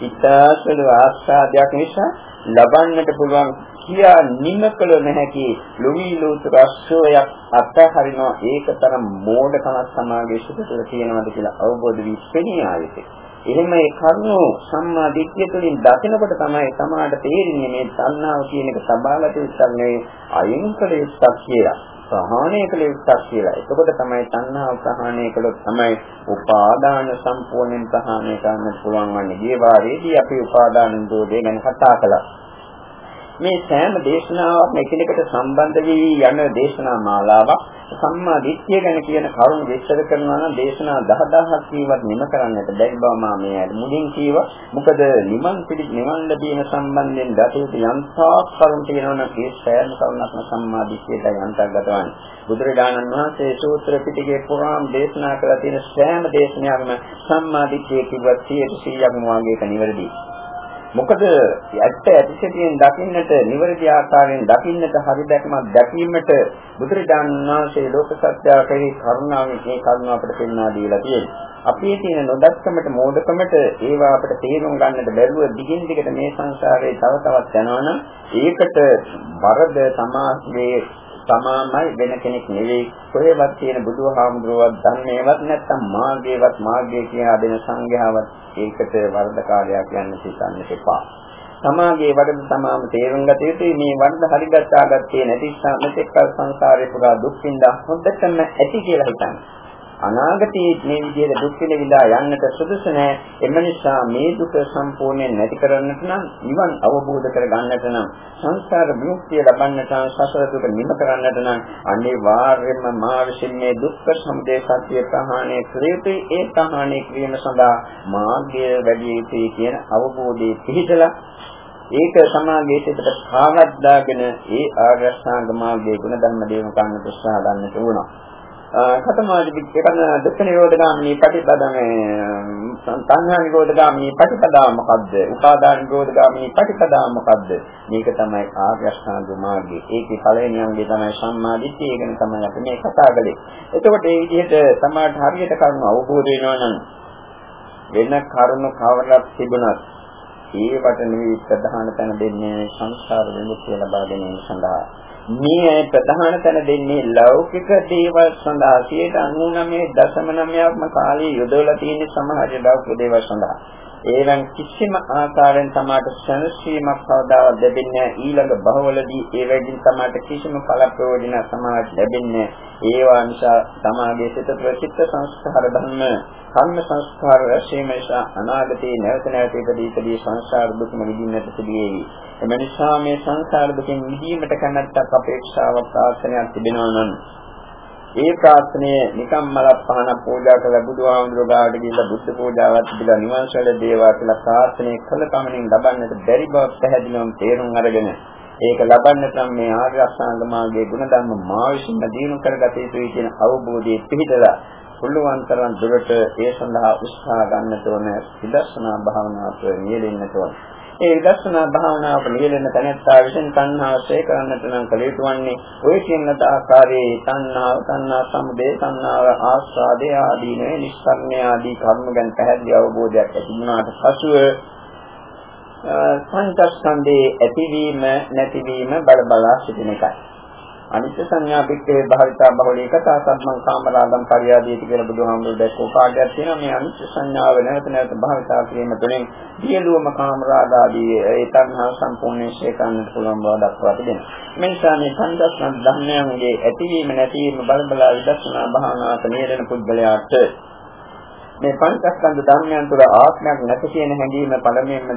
ඉතාසල ආස්වාදයක් නිසා ලබන්නට පුළුවන් කියා නිම කළ නොහැකි ලොවි ලෝතර අස්සෝයක් අත්හරිනවා ඒකතරම් මෝඩකම සමාගයේ සිට තුළ තියෙනවද කියලා අවබෝධ වී පෙනී ආයේ. එහෙම ඒ කරුණු සම්මා දිට්ඨිය තුළින් දකිනකොට තමයි සමාඩ තේරෙන්නේ මේ තණ්හාව කියන එක සබාගත යුක්තක් නෙවෙයි අයින් කළ යුක්තක් කියලා. ප්‍රහාණය කළ යුක්තක් කියලා. එතකොට තමයි තණ්හාව ප්‍රහාණය කළොත් තමයි උපාදාන සම්පූර්ණයෙන් ප්‍රහාණය කරන්න පුළුවන් වන්නේ. මේ වාරයේදී අපි උපාදාන නිරෝධය ගැන කතා කළා. මේ සෑම දේශනාවක්ම එකිනෙකට සම්බන්ධ වී යන දේශනා මාලාවක් සම්මා දිට්ඨිය ගැන කියන කරුණු විස්තර කරනවා නම් දේශනා 10000ක් කීවත් නිම කරන්නට බැරි බව මා මේ මුලින් කීවා. මොකද නිවන් පිළි නිවන් ලැබීම සම්බන්ධයෙන් දතේට යන්තාක් කරුණු තියෙනවනම් ඒ සෑම කරුණක්ම සම්මා දිට්ඨියට යන්තර්ගත වන්නේ. බුදුරජාණන් වහන්සේ සූත්‍ර පිටකේ පුරාම දේශනා කළ තියෙන සෑම දේශනාවක්ම සම්මා දිට්ඨිය කිව්වත් 100%ක්ම වාගේක නිවැරදියි. මොකද ඇත්ත ඇතිසිතියෙන් දකින්නට නිවැරදි ආකාරයෙන් දකින්නට හරි දැක්මක් දැකීමට බුදුරජාණන් වහන්සේ ලෝක සත්‍යය කෙරෙහි කරුණාවෙන් මේ කරුණාව අපට පෙන්වා දීලා තියෙනවා. අපේ තියෙන නොදක්කමට මෝඩකමට ඒවා අපට තේරුම් ගන්නට බැරුව දිගින් දිගට මේ සංසාරේ තව තවත් යනවනම් ඒකට වරද සමාජයේ තමාමයි වෙන කෙනෙක් නෙවෙයි කොහෙවත් තියෙන බුදුහාමුදුරුවත් ධර්මයේවත් නැත්තම් මාර්ගයේවත් මාර්ගය කියලා දෙන සංඝයාවත් ඒකට වර්ධකාරයක් යන්න සිතන්න එපා. සමාගයේ වඩද තමාම තේරුම් ගත යුතුයි මේ වඩද හරිගත්තාගත්තේ නැති මෙතෙක් සංසාරේ පුරා දුක් විඳා හොඳටම ඇති කියලා හිතන්නේ. අනාගතයේ මේ විදිහට දුක් විඳලා යන්නට සුදුසු නැහැ. එම නිසා මේ දුක සම්පූර්ණයෙන් නැති කරන්නට නම් නිවන් අවබෝධ කරගන්නට නම් සංසාර විමුක්තිය ලබන්නට සසර දුක නිම කරන්නට නම් අනිවාර්යයෙන්ම මා විසින් මේ දුක්ඛ සමුදය සත්‍ය ප්‍රහාණය ක්‍රියපේ ඒ ප්‍රහාණය කිරීම සඳහා මාර්ගය වැඩි යුතුයි කියන අවබෝධයේ පිහිටලා ඒක සමාගයේ සිටට කාවත් දාගෙන ඒ ආර්ය අෂ්ටාංග මාර්ගයේ ගුණ ධර්ම දේම කන්නට උත්සාහ ගන්නට ඕන. කතමාදි එකන දුක්ඛ නිරෝධ ගාමිනී ප්‍රතිපදාමේ සංඥා නිරෝධ ගාමිනී ප්‍රතිපදාව මොකද්ද? උපාදාන නිරෝධ ගාමිනී ප්‍රතිපදාව මොකද්ද? මේක තමයි ආර්ය අෂ්ටාංග මාර්ගය. ඒකේ පළවෙනි අංගය තමයි සම්මා දිට්ඨිය. ඒකෙන් තමයි අපි මේ කතා කළේ. එතකොට මේ විදිහට සමාජ හරියට කරුණු අවබෝධ වෙනවා නම් වෙන කරුණු කවරක් තිබුණත් ඒවට නෙවෙයි ප්‍රධාන තැන දෙන්නේ සංසාර විමුක්තිය ලබා ගැනීම සඳහා. මේ ප්‍රධාන තැන දෙන්නේ ලෞකික දේවල් සඳහා 99.9ක්ම කාලය යොදවලා තියෙන සමහර ලෞකික දේවල් සඳහා. ඒවන් කිසිම ආකාරයෙන් තමාට සැනසීමක් කවදාවත් ලැබෙන්නේ ඊළඟ භවවලදී ඒ වෙදින් තමාට කිසිම ඵල ප්‍රයෝජන සමාජ ලැබෙන්නේ ඒවා නිසා තමාගේ සිත ප්‍රචිත්ත සංස්කාර ධර්ම කර්ම සංස්කාර රැස්වීම නිසා අනාගතයේ නැවත නැවත ඉදදී ඉදදී සංසාර දුකම විඳින්නට සිදුවේවි. එම නිසා මේ සංසාර දුකෙන් මිදීමට කැමැත්තක් අපේක්ෂාවක් ප්‍රාර්ථනාවක් තිබෙනවා නම් ඒ ප්‍රාර්ථනය නිකම් මලක් පහනක් පූජා කළ බුදුහාමුදුරුවෝ ගාවට ගිහිල්ලා බුද්ධ පූජාවක් තිබිලා නිවන් සැල දේවා කියලා ප්‍රාර්ථනා කළ පමණින් ලබන්නට බැරි බව පැහැදිලිවම තේරුම් අරගෙන ඒක ලබන්නට නම් මේ ආර්ය අෂ්ටාංග මාර්ගයේ ගුණධර්ම මා විසින්ම දිනු කරගත යුතුයි කියන අවබෝධයේ පිහිටලා පුළුවන් තරම් දුරට ඒ සඳහා උත්සාහ ගන්නට ඕන විදර්ශනා භාවනාවට නියැලෙන්නට ඕන. ඒ විදර්ශනා භාවනාවට නියැලෙන තැනැත්තා විසින් තණ්හාව ශේ කරන්නට නම් කළ යුතු වන්නේ ඔය කියන ආකාරයේ තණ්හාව, තණ්හා සමුදය, තණ්හාව ආස්වාදේ ආදී නේ නිස්සාරණ්‍ය ආදී කර්ම ගැන පැහැදිලි අවබෝධයක් ඇති වුණාට පසුව සංකප්පන්දේ ඇතිවීම නැතිවීම බල බලා සිටින එකයි. අනිත්‍ය සංඥා පිටේ භාවිතා බහුලී කතා සම්මන් කාමරාගම් පරියාදීති කියලා බුදුහාමුදුරු දැක්කෝ පාඩයක් තියෙනවා මේ අනිත්‍ය සංඥාව නැවත නැවත භාවිතා කිරීම තුළින් සියලුම කාමරාග ආදී ඒ තණ්හා සම්පූර්ණයෙන් ශේකන්නට පුළුවන් බව දක්වා තිබෙනවා. මේ නිසා මේ පංචස්කන්ධ ධර්මයන්ගේ ඇතිවීම නැතිවීම බල බලා විදර්ශනා භාවනාවට නිරෙන පුද්ගලයාට මේ පංචස්කන්ධ ධර්මයන් තුළ ආත්මයක් නැති කියන හැඟීම පළමුවෙන්ම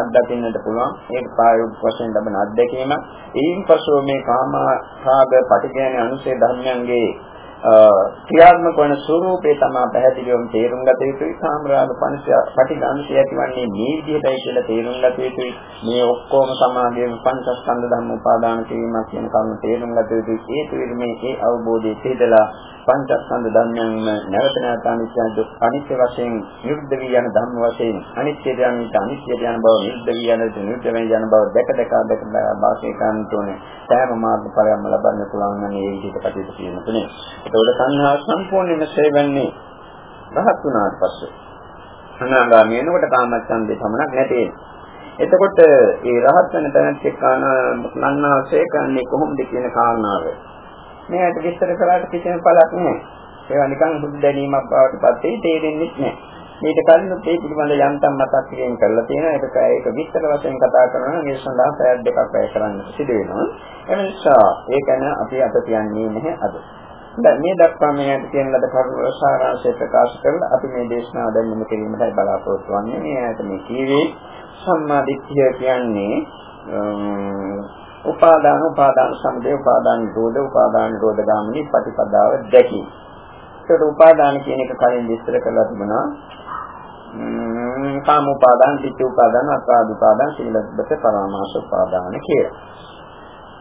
අත්දකින්නට පුළුවන්. ඒක ප්‍රායෝගික වශයෙන් ලැබෙන අත්දැකීම. ඊයින් පසුව මේ කාම රාග පටිඝයන අනුසේ ධර්මයන්ගේ ක්‍රියාත්මක වන ස්වરૂපේ තමයි පැහැදිලිවම තේරුම් ගත යුතුයි. කාමරාග පංචය පටිඝාන්ති ඇතිවන්නේ මේ විදිහටයි කියලා තේරුම් ගත යුතුයි. මේ ඔක්කොම සමාගයේම පංචස්කන්ධ ධර්ම උපාදාන කිරීමක් කියන කරුණ තේරුම් ගත යුතුයි. ඒ තුළින් මේ අවබෝධයේ තේදලා පංචස්කන්ධ ධර්මයන්ම නැවත නැවත අනිත්‍ය දුක් අනිත්‍ය වශයෙන් නිරුද්ධ වී යන ධර්ම වශයෙන් අනිත්‍ය යන අනිත්‍ය යන බව නිරුද්ධ වී යන නිරුද්ධ වෙන යන බව දැක දැක දැක වාසය කරන්න ඕනේ. සෑම මාර්ගඵලයක්ම ලබන්න පුළුවන් නම් මේ විදිහට කටයුතු කිරීම තුනේ. ඒකවල සංහා සම්පූර්ණයෙන්ම ශේවන්නේ රහත් වුණාට පස්සේ. අනාගාමී වෙනකොට කාමච්ඡන්දේ පමණක් නැති එතකොට ඒ රහත් වෙන තැනත් එක්ක අනන්නාසේ කරන්නේ කොහොමද කියන කාරණාව මේකට විස්තර කරාට කිසිම පළක් නැහැ. ඒවා නිකන් හුදු දැනීමක් බවට පත් වෙයි තේරෙන්නේ නැහැ. මේක කලිනුත් ඒ පිළිබඳ යන්තම් මතක් කිරීම කරලා තියෙනවා. ඒක ඒක විස්තර වශයෙන් කතා කරනවා මේ සඳහා පැය දෙකක් වැය කරන්න සිදු වෙනවා. ඒ නිසා ඒක න අපි අත තියන්නේ නැහැ අද. දැන් මේ දක්වා මේකට කියන ලද කරුණු සාරාංශය ප්‍රකාශ කරලා අපි මේ දේශනාව දැන් මෙන්න කිරීමටයි බලාපොරොත්තු වෙන්නේ. මේ ඇයට මේ කීවේ සම්මා දිට්ඨිය කියන්නේ උපාදාන උපාදාන සමුදය උපාදාන නිරෝධ උපාදාන නිරෝධ ගාමිනී ප්‍රතිපදාව දැකීම. ඒකට උපාදාන කියන එක කලින් විස්තර කරලා තිබුණා. කාම උපාදාන, ditthi උපාදාන, අපාද උපාදාන, සීලබ්බත පරාමාස උපාදාන කියලා.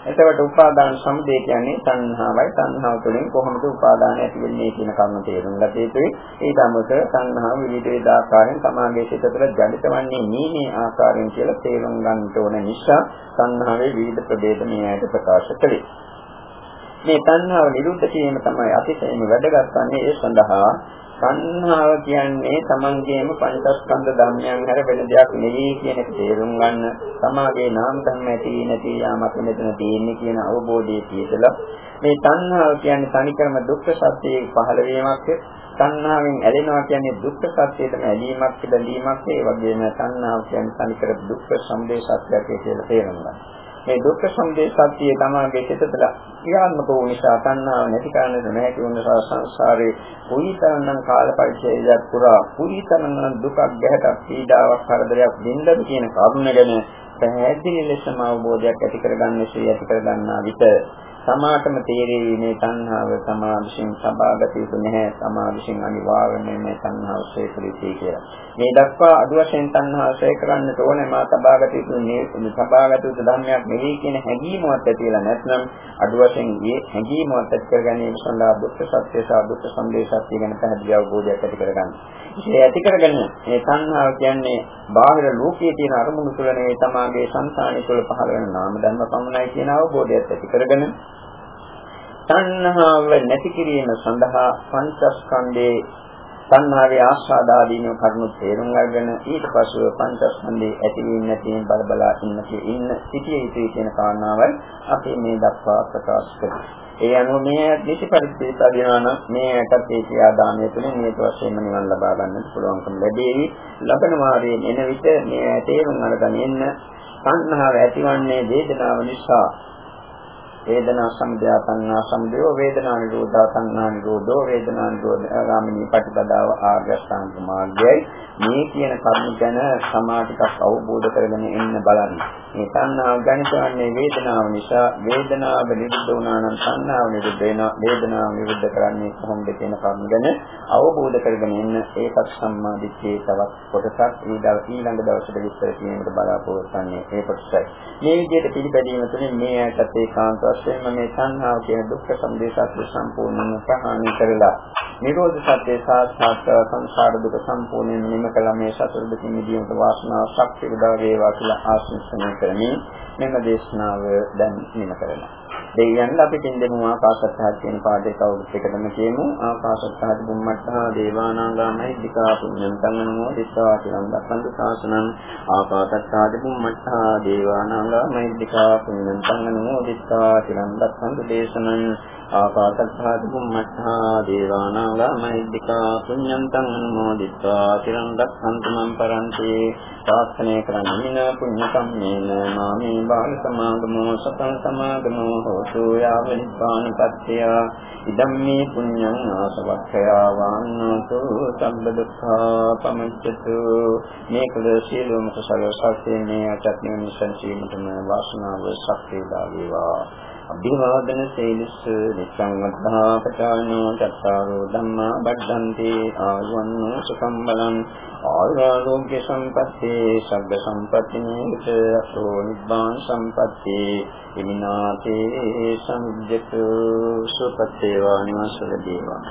එතකොට උපාදාන සමුදය කියන්නේ තණ්හාවයි තණ්හාව තුළින් කොහොමද උපාදාන ඇති වෙන්නේ කියන කරුණ තේරුම් ගත යුතුයි. ඒ තමක තණ්හාව විවිධ වේද ආකාරයෙන් සමාගයේ සිත තුළ ජනිත වන්නේ මේ මේ ආකාරයෙන් කියලා තේරුම් ගන්න ඕන නිසා තණ්හාවේ විවිධ ප්‍රභේද මේ ඇයට ප්‍රකාශ කළේ. මේ තණ්හාව නිරුද්ධ කිරීම තමයි අතිශයින්ම වැදගත් වන්නේ ඒ සඳහා සංහාව කියන්නේ තමන්ගේම පංචස්කන්ධ ධර්මයන් හැර වෙන දෙයක් නෙවෙයි කියන එක තේරුම් ගන්න. තමාගේ නාම ධර්ම ඇති නැති යාමක් මෙතන තියෙන්නේ කියන අවබෝධයේ තියෙදලා මේ තණ්හාව කියන්නේ තනිකරම දුක්ඛ සත්‍යයේ පහළ වීමක්. තණ්හාවෙන් ඇලෙනවා කියන්නේ දුක්ඛ සත්‍යයටම ඇලීමක් බැඳීමක්. ඒ වගේම තණ්හාව කියන්නේ තනිකර දුක්ඛ සමුදය සත්‍යයක් කියලා තේරුම් ගන්න. මේ දුක්ඛ සමුදය සත්‍යය තමයි චිතතල ක්‍රියාත්මක වූ නිසා තණ්හාව නැති කරන්නට නැති වුණ නිසා සංසාරේ කුයිතරනම් කාල පරිච්ඡේදයක් පුරා කුයිතරනම් දුකක් ගැහැටක් පීඩාවක් කරදරයක් දෙන්නද කියන කරුණ ගැන පැහැදිලි ලෙසම අවබෝධයක් ඇති කරගන්න ශ්‍රී ඇති කරගන්නා විට සමාතම තේරෙන්නේ මේ තණ්හාව තමා විසින් සබාගත යුතු නැහැ තමා විසින් අනිවාර්යයෙන්ම මේ තණ්හාව ශේකලිතී කියලා. මේ දක්වා අඩු වශයෙන් තණ්හාව ශේ කරන්නට ඕනේ මා සබාගත යුතු මේ සබාගත යුතු ධර්මයක් නෙවෙයි කියන හැඟීමවත් ඇතිලා නැත්නම් අඩු වශයෙන් මේ හැඟීමවත් ඇති කර ගැනීම සඳහා දුක්ඛ සත්‍ය සහ දුක්ඛ සමුදය සත්‍ය ගැන පැහැදිලි අවබෝධයක් ඇති කරගන්න. ඒ ඇති කරගෙන මේ තණ්හාව කියන්නේ බාහිර ලෝකයේ තියෙන අරමුණු තුළ නෙවෙයි තමාගේ සංසාරය තුළ පහළ වෙන නාම ධර්ම පමණයි කියන අවබෝධයත් ඇති කරගෙන තණ්හාව නැති කිරීම සඳහා පංචස්කන්ධේ තණ්හාවේ ආස්වාදාදීන කරුණු තේරුම් අරගෙන ඊට පස්ව පංචස්කන්ධේ ඇතිවීම නැතිවීම බල බලා ඉන්න ඉන්න සිටිය යුතුයි කියන කාරණාවයි අපි මේ දක්වා ප්‍රකාශ කරන්නේ. ඒ අනුව මේ නිසි පරිච්ඡේද අධ්‍යයන නම් මේකට ඒ ක්‍රියාදාමය තුළින් මේක වශයෙන්ම නිවන් ලබා ගන්නට පුළුවන්කම ලැබේවි. ලබන වාරයේ එන විට මේ තේරුම් අරගෙන ඉන්න තණ්හාව ඇතිවන්නේ වේදනාව නිසා වේදනා සමුදය සංඥා සමුදය වේදනා නිරෝධා සංඥා නිරෝධෝ වේදනා නිරෝධාගාමිනී ප්‍රතිපදාව ආර්ය අෂ්ටාංග මාර්ගයයි මේ කියන කරුණු ගැන සමාධිකක් අවබෝධ කරගෙන ඉන්න බලන්න. මේ සංඥාව ගැනසන්නේ වේදනාව නිසා වේදනාව නිරුද්ධ වුණා නම් සංඥාව නිරුද්ධ වෙනවා. වේදනාව නිරුද්ධ කරන්නේ කොහොමද කියන කරුණු ගැන අවබෝධ කරගෙන ඉන්න ඒකත් සම්මාදිට්ඨියේ තවත් කොටසක් ඊළඟ දවසට විස්තර කිරීමට බලාපොරොත්තු වෙන්නේ ඒ කොටසයි. මේ විදිහට පිළිපැදීම තුළින් මේ ඇටත් ඒකාන්ත වශයෙන්ම මේ සංහාව කියන දුක්ඛ සමුදය සත්‍ය සම්පූර්ණයෙන්ම ප්‍රහාණය කරලා නිරෝධ සත්‍ය සාක්ෂාත් සංසාර දුක සම්පූර්ණයෙන් නිම කළ මේ සතර දුකින් මිදීමට වාසනාව ශක්තිය උදා වේවා කියලා ආශිර්වාද කරමින් මෙම දේශනාව දැන් නිම කරනවා. දෙයයන් අපි දෙන්නු ආකාශත්හත් කියන පාඩේ කවුරුත් එකටම කියමු. ආකාශත්හත් බුම්මත්තා දේවානාගාමයි දිකා පුඤ්ඤං තංගනෝ දිස්සා කියන දසන්ත ශාසනං ආකාශත්හත් බුම්මත්තා දේවානාගාමයි දිකා පුඤ්ඤං තංගනෝ දිස්සා කියන දසන්ත දේශනං ආකාශත්ථාති බුම්මත්තා දේවානාගා මහිද්దికා පුඤ්ඤන්තං අනුමෝදිත්වා තිරං රක්ඛන්තු මම් පරන්ති. ප්‍රාර්ථනා කරන්නේ මින පුඤ්ඤ කම්මේන මාමේ බාල සමාගමෝ සතං සමාගමෝ හෝතු යාව නිපාන පත්‍ය ඉදම්මේ පුඤ්ඤං ආසවක්ඛයා වන්නතු සම්බ දුක්ඛා පමුච්චතු මේ කුල සියලුම කුසල සත්‍යනේ අටත් නිවන සංසීමතම වාසනාව ශක්තිය දාවේවා අභිවාදන සේනස නිසංවද්ධා පචානෝ චත්තාරෝ ධම්මා බද්ධන්ති ආයුවන්නෝ සුඛම් බලං ආයුරෝග්‍ය සම්පත්තේ සබ්බ සම්පත්ති නිත අසෝ නිබ්බාන සම්පත්තේ ඉමිනාතේ සම්ජ්ජතු සුපත්තේ වානිවසල දේවා